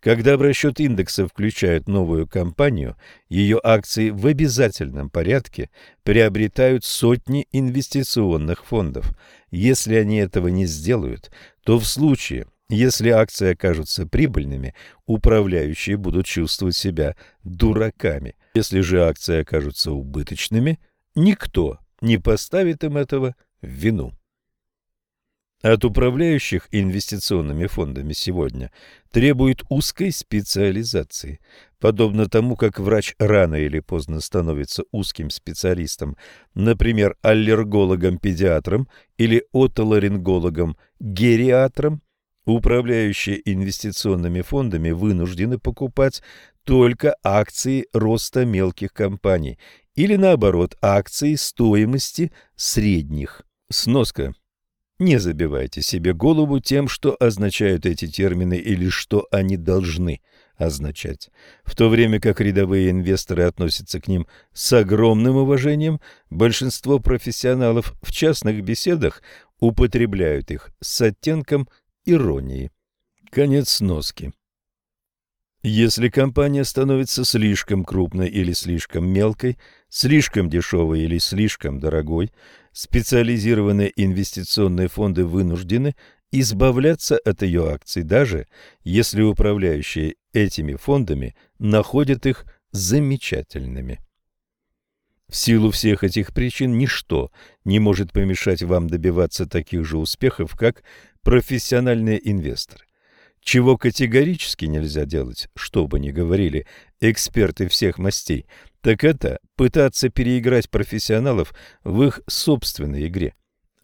Когда в расчет индекса включают новую компанию, ее акции в обязательном порядке приобретают сотни инвестиционных фондов. Если они этого не сделают, то в случае – если акции окажутся прибыльными, управляющие будут чувствовать себя дураками. Если же акции окажутся убыточными, никто не поставит им этого в вину. От управляющих инвестиционными фондами сегодня требует узкой специализации. Подобно тому, как врач рано или поздно становится узким специалистом, например, аллергологом-педиатром или отоларингологом-гериатром, Управляющие инвестиционными фондами вынуждены покупать только акции роста мелких компаний или, наоборот, акции стоимости средних. Сноска. Не забивайте себе голову тем, что означают эти термины или что они должны означать. В то время как рядовые инвесторы относятся к ним с огромным уважением, большинство профессионалов в частных беседах употребляют их с оттенком иронии. Конец сноски. Если компания становится слишком крупной или слишком мелкой, слишком дешевой или слишком дорогой, специализированные инвестиционные фонды вынуждены избавляться от ее акций, даже если управляющие этими фондами находят их замечательными. В силу всех этих причин ничто не может помешать вам добиваться таких же успехов, как профессиональные инвесторы. Чего категорически нельзя делать, что бы ни говорили эксперты всех мастей, так это пытаться переиграть профессионалов в их собственной игре.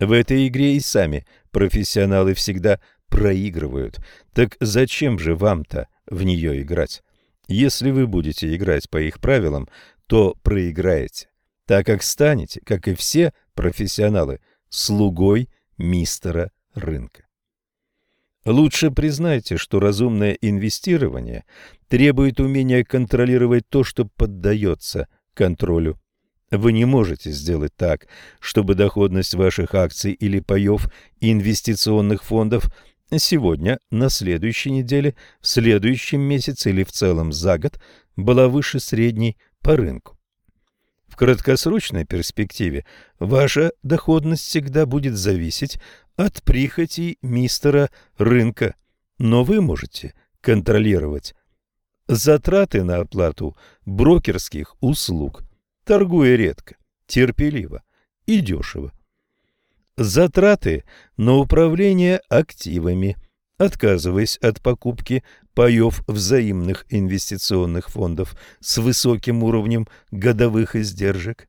В этой игре и сами профессионалы всегда проигрывают. Так зачем же вам-то в нее играть? Если вы будете играть по их правилам, то проиграете, так как станете, как и все профессионалы, слугой мистера рынка. Лучше признайте, что разумное инвестирование требует умения контролировать то, что поддается контролю. Вы не можете сделать так, чтобы доходность ваших акций или паев инвестиционных фондов сегодня, на следующей неделе, в следующем месяце или в целом за год была выше средней по рынку. В краткосрочной перспективе ваша доходность всегда будет зависеть от прихотей мистера рынка, но вы можете контролировать затраты на оплату брокерских услуг, торгуя редко, терпеливо и дешево. Затраты на управление активами, отказываясь от покупки паев взаимных инвестиционных фондов с высоким уровнем годовых издержек,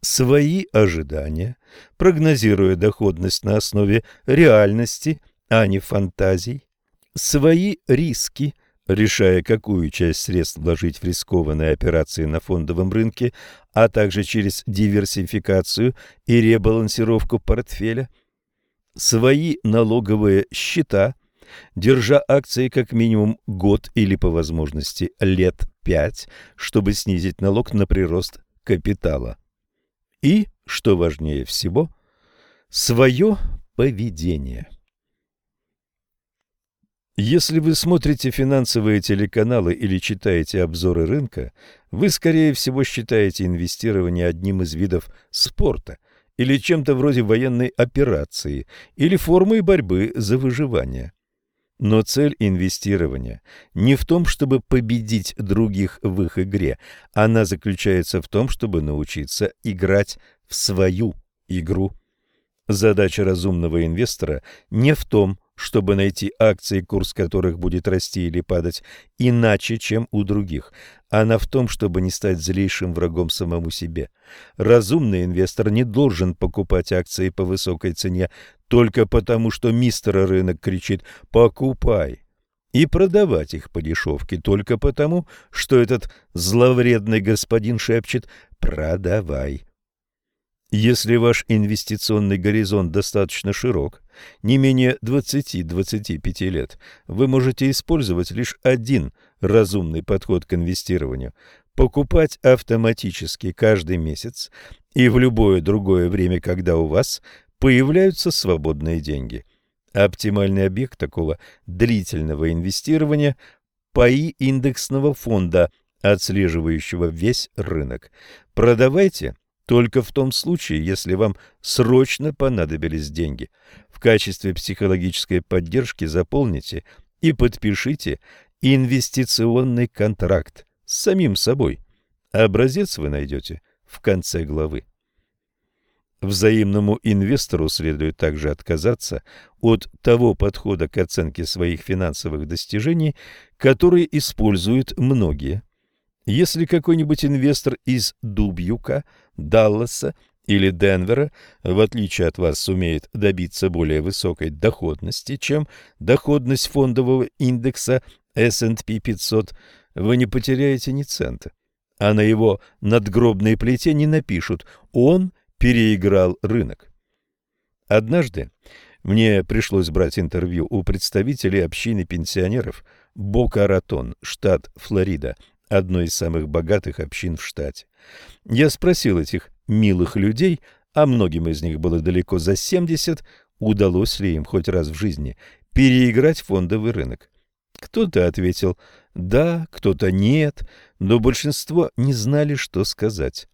свои ожидания, прогнозируя доходность на основе реальности, а не фантазий, свои риски, решая, какую часть средств вложить в рискованные операции на фондовом рынке, а также через диверсификацию и ребалансировку портфеля, свои налоговые счета, держа акции как минимум год или по возможности лет пять, чтобы снизить налог на прирост капитала. И, что важнее всего, свое поведение. Если вы смотрите финансовые телеканалы или читаете обзоры рынка, вы, скорее всего, считаете инвестирование одним из видов спорта или чем-то вроде военной операции или формой борьбы за выживание. Но цель инвестирования не в том, чтобы победить других в их игре, она заключается в том, чтобы научиться играть в свою игру. Задача разумного инвестора не в том, чтобы найти акции, курс которых будет расти или падать иначе, чем у других. Она в том, чтобы не стать злейшим врагом самому себе. Разумный инвестор не должен покупать акции по высокой цене только потому, что мистер рынок кричит «покупай» и продавать их по дешевке только потому, что этот зловредный господин шепчет «продавай». Если ваш инвестиционный горизонт достаточно широк, не менее 20-25 лет, вы можете использовать лишь один разумный подход к инвестированию – покупать автоматически каждый месяц и в любое другое время, когда у вас появляются свободные деньги. Оптимальный объект такого длительного инвестирования – паи индексного фонда, отслеживающего весь рынок. Продавайте – только в том случае, если вам срочно понадобились деньги. В качестве психологической поддержки заполните и подпишите инвестиционный контракт с самим собой. Образец вы найдете в конце главы. Взаимному инвестору следует также отказаться от того подхода к оценке своих финансовых достижений, который используют многие. Если какой-нибудь инвестор из Дубьюка – Далласа или Денвера, в отличие от вас, сумеет добиться более высокой доходности, чем доходность фондового индекса S&P 500, вы не потеряете ни цента. А на его надгробной плите не напишут «он переиграл рынок». Однажды мне пришлось брать интервью у представителей общины пенсионеров Бока-Ратон, штат Флорида, одной из самых богатых общин в штате. Я спросил этих милых людей, а многим из них было далеко за 70, удалось ли им хоть раз в жизни переиграть фондовый рынок. Кто-то ответил «да», кто-то «нет», но большинство не знали, что сказать.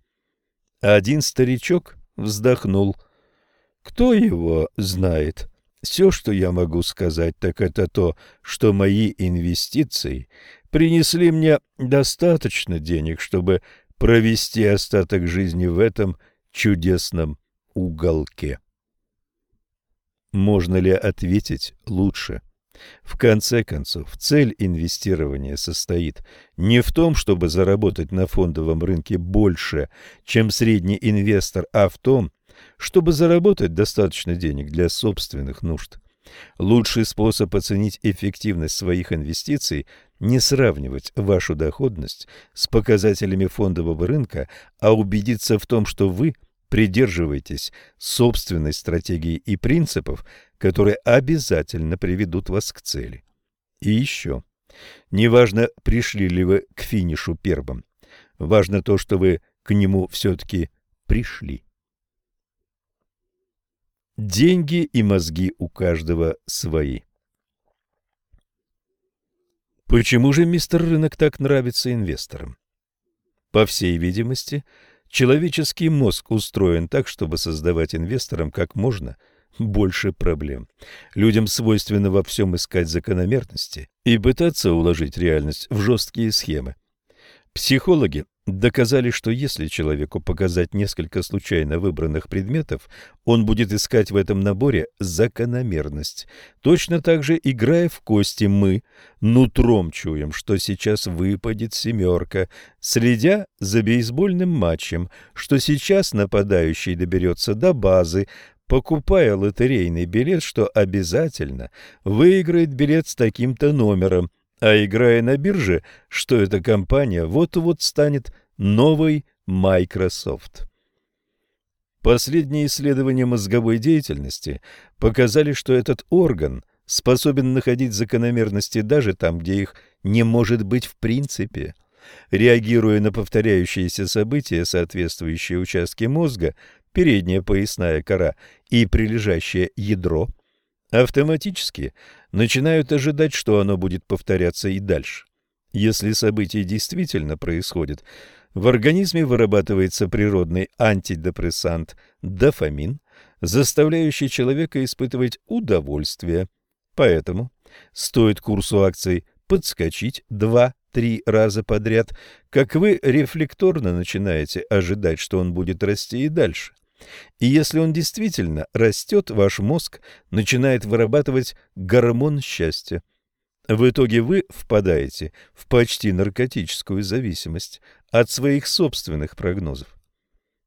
Один старичок вздохнул. «Кто его знает?» Все, что я могу сказать, так это то, что мои инвестиции принесли мне достаточно денег, чтобы провести остаток жизни в этом чудесном уголке. Можно ли ответить лучше? В конце концов, цель инвестирования состоит не в том, чтобы заработать на фондовом рынке больше, чем средний инвестор, а в том, чтобы заработать достаточно денег для собственных нужд. Лучший способ оценить эффективность своих инвестиций – не сравнивать вашу доходность с показателями фондового рынка, а убедиться в том, что вы придерживаетесь собственной стратегии и принципов, которые обязательно приведут вас к цели. И еще. Неважно, пришли ли вы к финишу первым. Важно то, что вы к нему все-таки пришли. Деньги и мозги у каждого свои. Почему же мистер Рынок так нравится инвесторам? По всей видимости, человеческий мозг устроен так, чтобы создавать инвесторам как можно больше проблем. Людям свойственно во всем искать закономерности и пытаться уложить реальность в жесткие схемы. Психологи доказали, что если человеку показать несколько случайно выбранных предметов, он будет искать в этом наборе закономерность. Точно так же, играя в кости, мы нутром чуем, что сейчас выпадет семерка, следя за бейсбольным матчем, что сейчас нападающий доберется до базы, покупая лотерейный билет, что обязательно выиграет билет с таким-то номером – а играя на бирже, что эта компания вот-вот станет новой Microsoft. Последние исследования мозговой деятельности показали, что этот орган способен находить закономерности даже там, где их не может быть в принципе. Реагируя на повторяющиеся события, соответствующие участки мозга, передняя поясная кора и прилежащее ядро, автоматически начинают ожидать, что оно будет повторяться и дальше. Если событие действительно происходит, в организме вырабатывается природный антидепрессант дофамин, заставляющий человека испытывать удовольствие. Поэтому стоит курсу акций подскочить 2-3 раза подряд, как вы рефлекторно начинаете ожидать, что он будет расти и дальше. И если он действительно растет, ваш мозг начинает вырабатывать гормон счастья. В итоге вы впадаете в почти наркотическую зависимость от своих собственных прогнозов.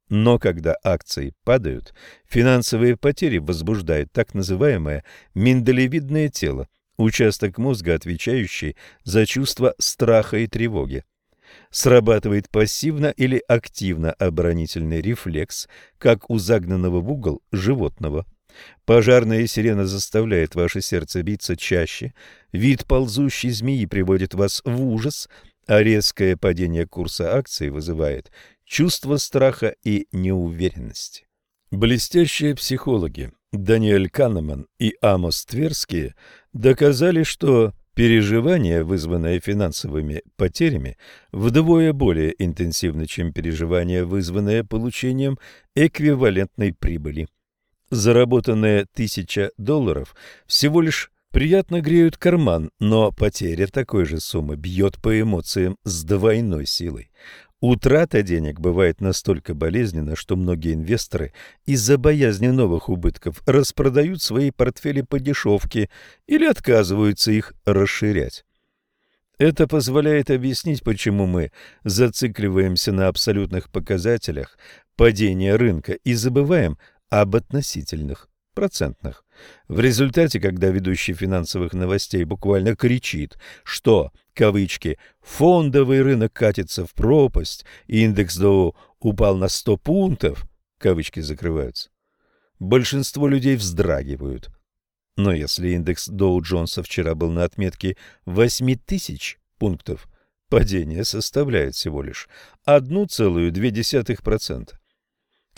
Но когда акции падают, финансовые потери возбуждает так называемое миндалевидное тело, участок мозга, отвечающий за чувство страха и тревоги. Срабатывает пассивно или активно оборонительный рефлекс, как у загнанного в угол животного. Пожарная сирена заставляет ваше сердце биться чаще, вид ползущей змеи приводит вас в ужас, а резкое падение курса акций вызывает чувство страха и неуверенности. Блестящие психологи Даниэль Канеман и Амос Тверские доказали, что переживание, вызванное финансовыми потерями, вдвое более интенсивно, чем переживание, вызванное получением эквивалентной прибыли. Заработанные тысяча долларов всего лишь приятно греют карман, но потеря такой же суммы бьет по эмоциям с двойной силой. Утрата денег бывает настолько болезненна, что многие инвесторы из-за боязни новых убытков распродают свои портфели по дешевке или отказываются их расширять. Это позволяет объяснить, почему мы зацикливаемся на абсолютных показателях падения рынка и забываем об относительных процентных. В результате, когда ведущий финансовых новостей буквально кричит, что, кавычки, фондовый рынок катится в пропасть, индекс Доу упал на 100 пунктов, кавычки закрываются, большинство людей вздрагивают. Но если индекс Доу Джонса вчера был на отметке 8000 пунктов, падение составляет всего лишь 1,2%.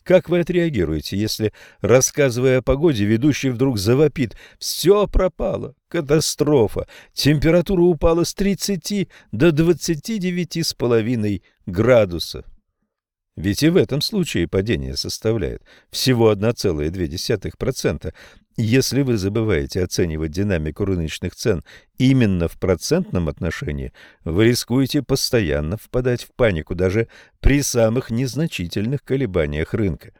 Как вы отреагируете, если, рассказывая о погоде, ведущий вдруг завопит «Все пропало! Катастрофа! Температура упала с 30 до 29,5 градусов!» Ведь и в этом случае падение составляет всего 1,2%, если вы забываете оценивать динамику рыночных цен именно в процентном отношении, вы рискуете постоянно впадать в панику даже при самых незначительных колебаниях рынка.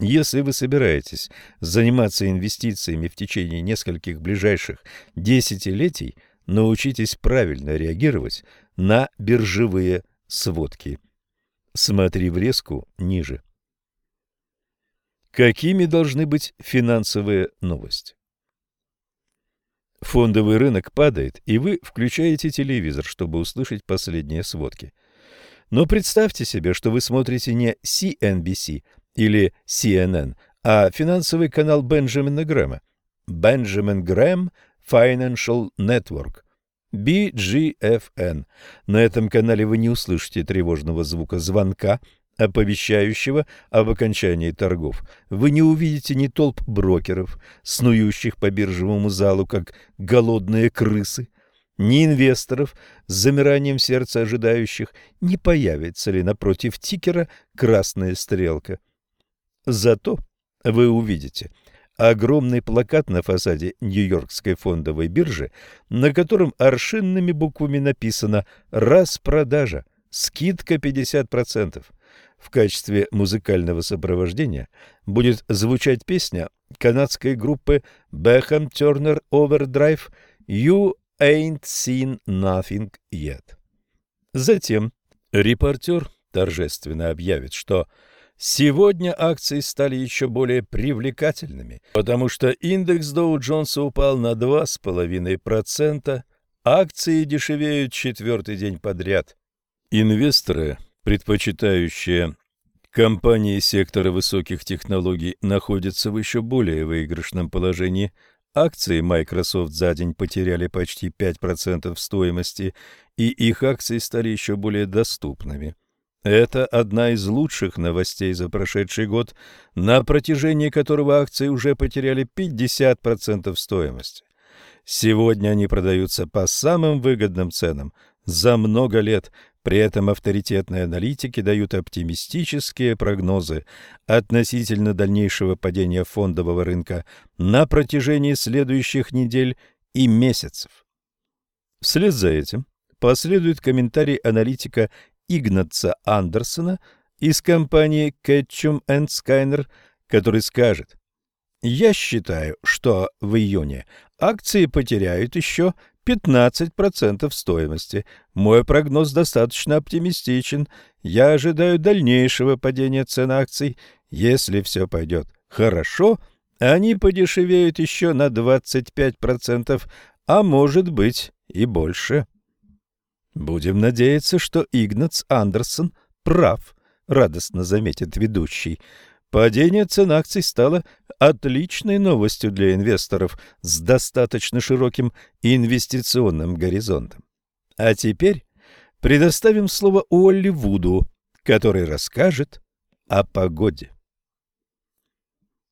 Если вы собираетесь заниматься инвестициями в течение нескольких ближайших десятилетий, научитесь правильно реагировать на биржевые сводки. Смотри врезку ниже. Какими должны быть финансовые новости? Фондовый рынок падает, и вы включаете телевизор, чтобы услышать последние сводки. Но представьте себе, что вы смотрите не CNBC или CNN, а финансовый канал Бенджамина Грэма. Benjamin Graham Financial Network. BGFN. На этом канале вы не услышите тревожного звука звонка – оповещающего об окончании торгов. Вы не увидите ни толп брокеров, снующих по биржевому залу, как голодные крысы, ни инвесторов с замиранием сердца ожидающих, не появится ли напротив тикера красная стрелка. Зато вы увидите огромный плакат на фасаде Нью-Йоркской фондовой биржи, на котором аршинными буквами написано «Распродажа», скидка 50%. В качестве музыкального сопровождения будет звучать песня канадской группы Beckham Turner Overdrive «You Ain't Seen Nothing Yet». Затем репортер торжественно объявит, что сегодня акции стали еще более привлекательными, потому что индекс Доу Джонса упал на 2,5%, акции дешевеют четвертый день подряд. Инвесторы предпочитающие компании сектора высоких технологий находятся в еще более выигрышном положении, Акции Microsoft за день потеряли почти 5% стоимости, и их акции стали еще более доступными. Это одна из лучших новостей за прошедший год, на протяжении которого акции уже потеряли 50% стоимости. Сегодня они продаются по самым выгодным ценам за много лет, при этом авторитетные аналитики дают оптимистические прогнозы относительно дальнейшего падения фондового рынка на протяжении следующих недель и месяцев. Вслед за этим последует комментарий аналитика Игнаца Андерсона из компании Ketchum Skyner, который скажет, «Я считаю, что в июне акции потеряют еще 15% стоимости. Мой прогноз достаточно оптимистичен. Я ожидаю дальнейшего падения цен акций. Если все пойдет хорошо, они подешевеют еще на 25%, а может быть и больше. Будем надеяться, что Игнац Андерсон прав, радостно заметит ведущий. Падение цен акций стало отличной новостью для инвесторов с достаточно широким инвестиционным горизонтом. А теперь предоставим слово Уолли Вуду, который расскажет о погоде.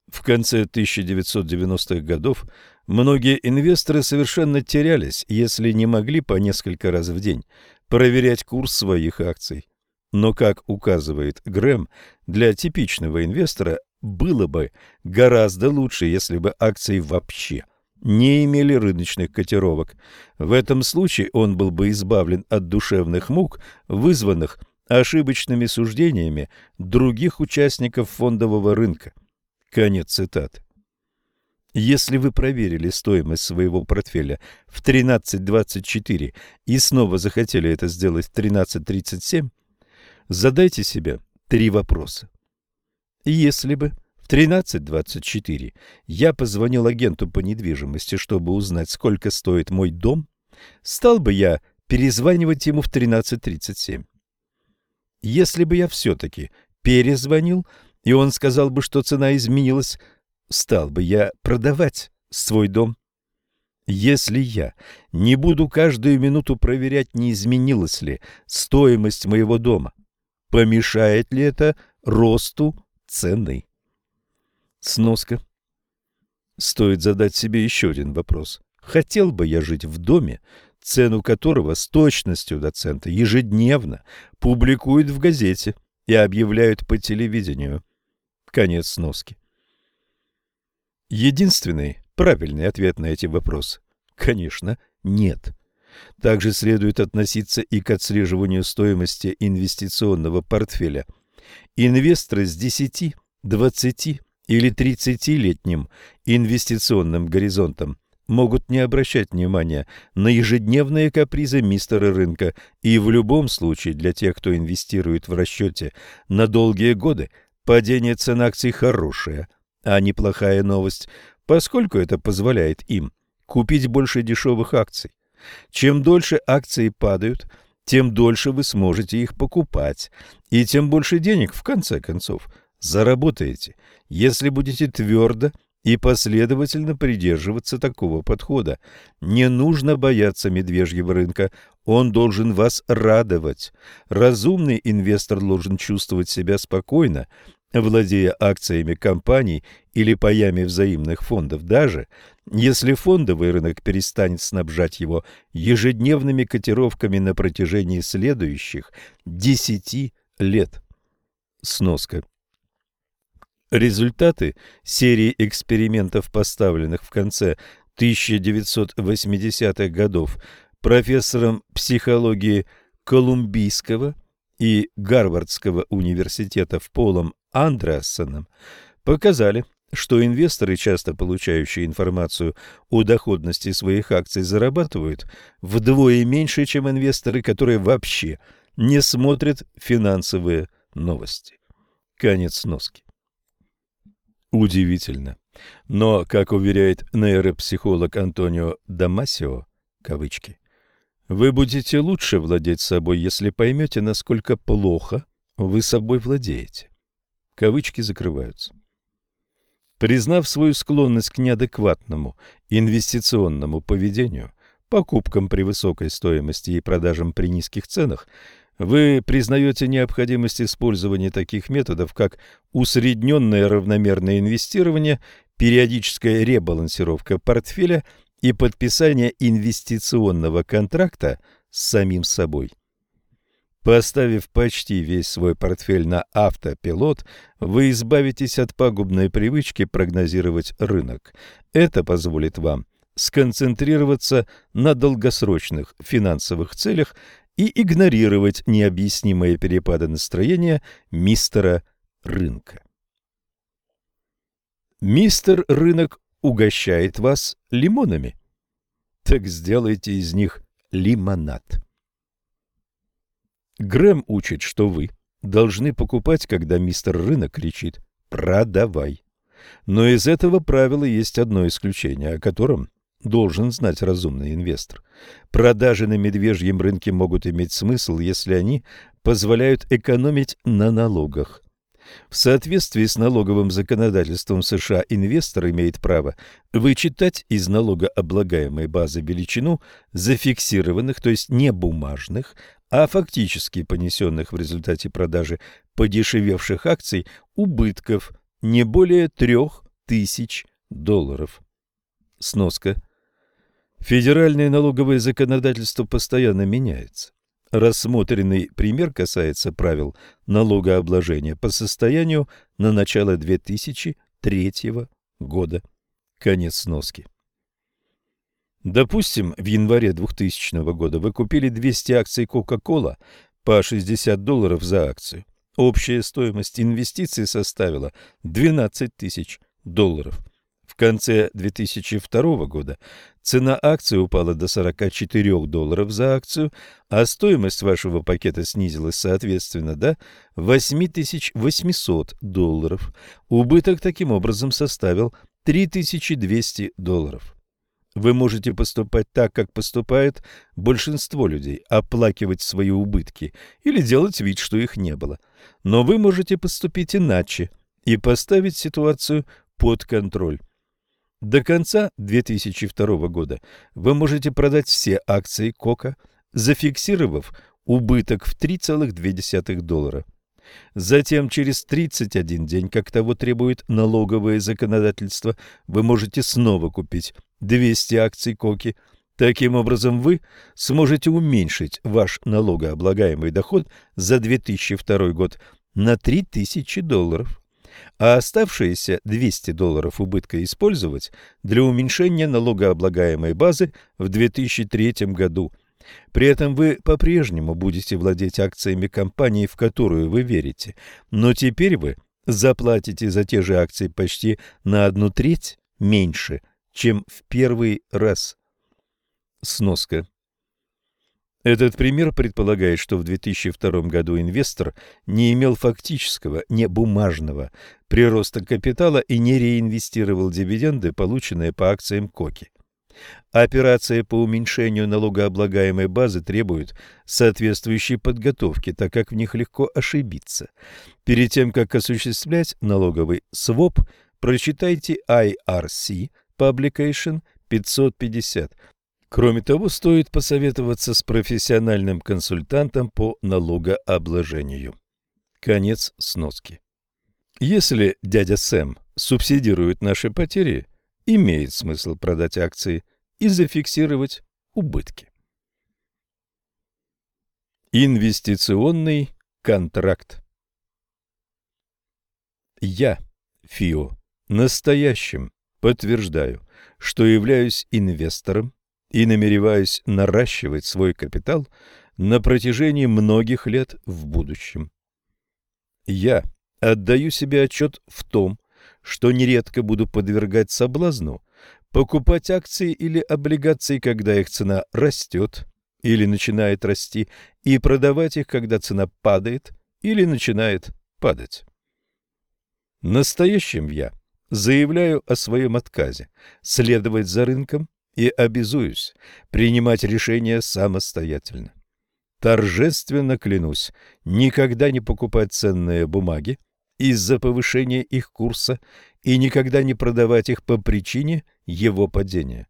В конце 1990-х годов многие инвесторы совершенно терялись, если не могли по несколько раз в день проверять курс своих акций. Но, как указывает Грэм, для типичного инвестора было бы гораздо лучше, если бы акции вообще не имели рыночных котировок. В этом случае он был бы избавлен от душевных мук, вызванных ошибочными суждениями других участников фондового рынка. Конец цитаты. Если вы проверили стоимость своего портфеля в 13.24 и снова захотели это сделать в 13.37, задайте себе три вопроса. Если бы в 13.24 я позвонил агенту по недвижимости, чтобы узнать, сколько стоит мой дом, стал бы я перезванивать ему в 13.37. Если бы я все-таки перезвонил, и он сказал бы, что цена изменилась, стал бы я продавать свой дом. Если я не буду каждую минуту проверять, не изменилась ли стоимость моего дома, помешает ли это росту цены. Сноска. Стоит задать себе еще один вопрос. Хотел бы я жить в доме, цену которого с точностью до цента ежедневно публикуют в газете и объявляют по телевидению? Конец сноски. Единственный правильный ответ на эти вопросы – конечно, нет. Также следует относиться и к отслеживанию стоимости инвестиционного портфеля. Инвесторы с 10, 20 или 30-летним инвестиционным горизонтом могут не обращать внимания на ежедневные капризы мистера рынка, и в любом случае для тех, кто инвестирует в расчете на долгие годы, падение цен акций хорошее, а неплохая новость, поскольку это позволяет им купить больше дешевых акций. Чем дольше акции падают, тем дольше вы сможете их покупать, и тем больше денег, в конце концов, заработаете, если будете твердо и последовательно придерживаться такого подхода. Не нужно бояться медвежьего рынка, он должен вас радовать. Разумный инвестор должен чувствовать себя спокойно владея акциями компаний или паями взаимных фондов, даже если фондовый рынок перестанет снабжать его ежедневными котировками на протяжении следующих 10 лет. Сноска. Результаты серии экспериментов, поставленных в конце 1980-х годов профессором психологии Колумбийского и Гарвардского университетов Полом Андреассеном показали, что инвесторы, часто получающие информацию о доходности своих акций, зарабатывают вдвое меньше, чем инвесторы, которые вообще не смотрят финансовые новости. Конец носки. Удивительно. Но, как уверяет нейропсихолог Антонио Дамасио, кавычки, вы будете лучше владеть собой, если поймете, насколько плохо вы собой владеете. Кавычки закрываются. Признав свою склонность к неадекватному инвестиционному поведению, покупкам при высокой стоимости и продажам при низких ценах, вы признаете необходимость использования таких методов, как усредненное равномерное инвестирование, периодическая ребалансировка портфеля и подписание инвестиционного контракта с самим собой. Поставив почти весь свой портфель на автопилот, вы избавитесь от пагубной привычки прогнозировать рынок. Это позволит вам сконцентрироваться на долгосрочных финансовых целях и игнорировать необъяснимые перепады настроения мистера рынка. Мистер рынок угощает вас лимонами. Так сделайте из них лимонад. Грэм учит, что вы должны покупать, когда мистер рынок кричит «продавай». Но из этого правила есть одно исключение, о котором должен знать разумный инвестор. Продажи на медвежьем рынке могут иметь смысл, если они позволяют экономить на налогах. В соответствии с налоговым законодательством США инвестор имеет право вычитать из налогооблагаемой базы величину зафиксированных, то есть не бумажных, а фактически понесенных в результате продажи подешевевших акций убытков не более трех тысяч долларов. Сноска. Федеральное налоговое законодательство постоянно меняется. Рассмотренный пример касается правил налогообложения по состоянию на начало 2003 года. Конец сноски. Допустим, в январе 2000 года вы купили 200 акций Coca-Cola по 60 долларов за акцию. Общая стоимость инвестиций составила 12 тысяч долларов. В конце 2002 года цена акции упала до 44 долларов за акцию, а стоимость вашего пакета снизилась соответственно до 8800 долларов. Убыток таким образом составил 3200 долларов. Вы можете поступать так, как поступает большинство людей, оплакивать свои убытки или делать вид, что их не было. Но вы можете поступить иначе и поставить ситуацию под контроль. До конца 2002 года вы можете продать все акции Кока, зафиксировав убыток в 3,2 доллара. Затем через 31 день, как того требует налоговое законодательство, вы можете снова купить 200 акций Коки. Таким образом, вы сможете уменьшить ваш налогооблагаемый доход за 2002 год на 3000 долларов, а оставшиеся 200 долларов убытка использовать для уменьшения налогооблагаемой базы в 2003 году – при этом вы по-прежнему будете владеть акциями компании, в которую вы верите, но теперь вы заплатите за те же акции почти на одну треть меньше, чем в первый раз. Сноска. Этот пример предполагает, что в 2002 году инвестор не имел фактического, не бумажного прироста капитала и не реинвестировал дивиденды, полученные по акциям Коки. Операция по уменьшению налогооблагаемой базы требует соответствующей подготовки, так как в них легко ошибиться. Перед тем, как осуществлять налоговый своп, прочитайте IRC Publication 550. Кроме того, стоит посоветоваться с профессиональным консультантом по налогообложению. Конец сноски. Если дядя Сэм субсидирует наши потери – имеет смысл продать акции и зафиксировать убытки. Инвестиционный контракт Я, ФИО, настоящим подтверждаю, что являюсь инвестором и намереваюсь наращивать свой капитал на протяжении многих лет в будущем. Я отдаю себе отчет в том, что нередко буду подвергать соблазну покупать акции или облигации, когда их цена растет или начинает расти, и продавать их, когда цена падает или начинает падать. Настоящим я заявляю о своем отказе следовать за рынком и обязуюсь принимать решения самостоятельно. Торжественно клянусь никогда не покупать ценные бумаги, из-за повышения их курса и никогда не продавать их по причине его падения.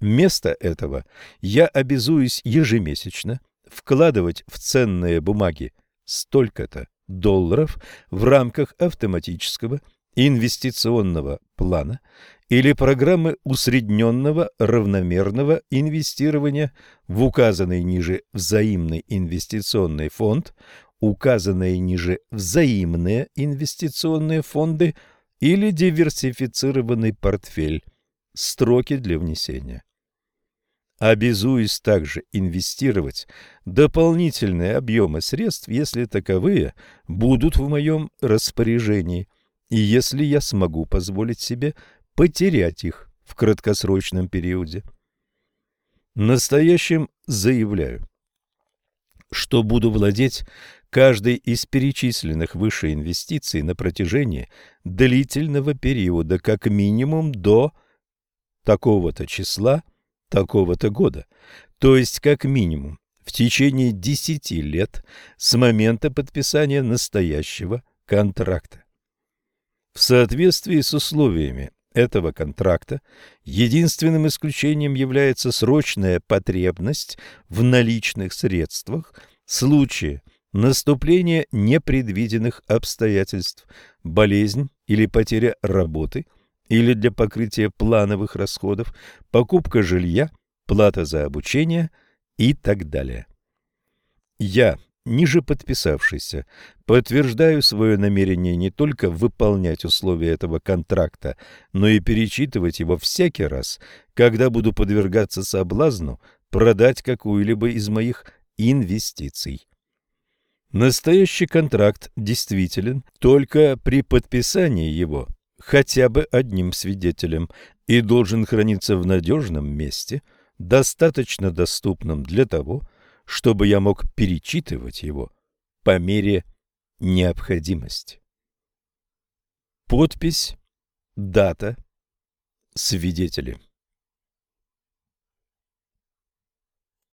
Вместо этого я обязуюсь ежемесячно вкладывать в ценные бумаги столько-то долларов в рамках автоматического инвестиционного плана или программы усредненного равномерного инвестирования в указанный ниже взаимный инвестиционный фонд, указанные ниже взаимные инвестиционные фонды или диверсифицированный портфель, строки для внесения. Обязуюсь также инвестировать дополнительные объемы средств, если таковые будут в моем распоряжении, и если я смогу позволить себе потерять их в краткосрочном периоде. Настоящим заявляю, что буду владеть каждой из перечисленных выше инвестиций на протяжении длительного периода, как минимум до такого-то числа, такого-то года, то есть как минимум в течение 10 лет с момента подписания настоящего контракта. В соответствии с условиями этого контракта единственным исключением является срочная потребность в наличных средствах в случае наступления непредвиденных обстоятельств, болезнь или потеря работы, или для покрытия плановых расходов, покупка жилья, плата за обучение и так далее. Я ниже подписавшийся, подтверждаю свое намерение не только выполнять условия этого контракта, но и перечитывать его всякий раз, когда буду подвергаться соблазну продать какую-либо из моих инвестиций. Настоящий контракт действителен только при подписании его хотя бы одним свидетелем и должен храниться в надежном месте, достаточно доступном для того, чтобы чтобы я мог перечитывать его по мере необходимости. Подпись, дата, свидетели.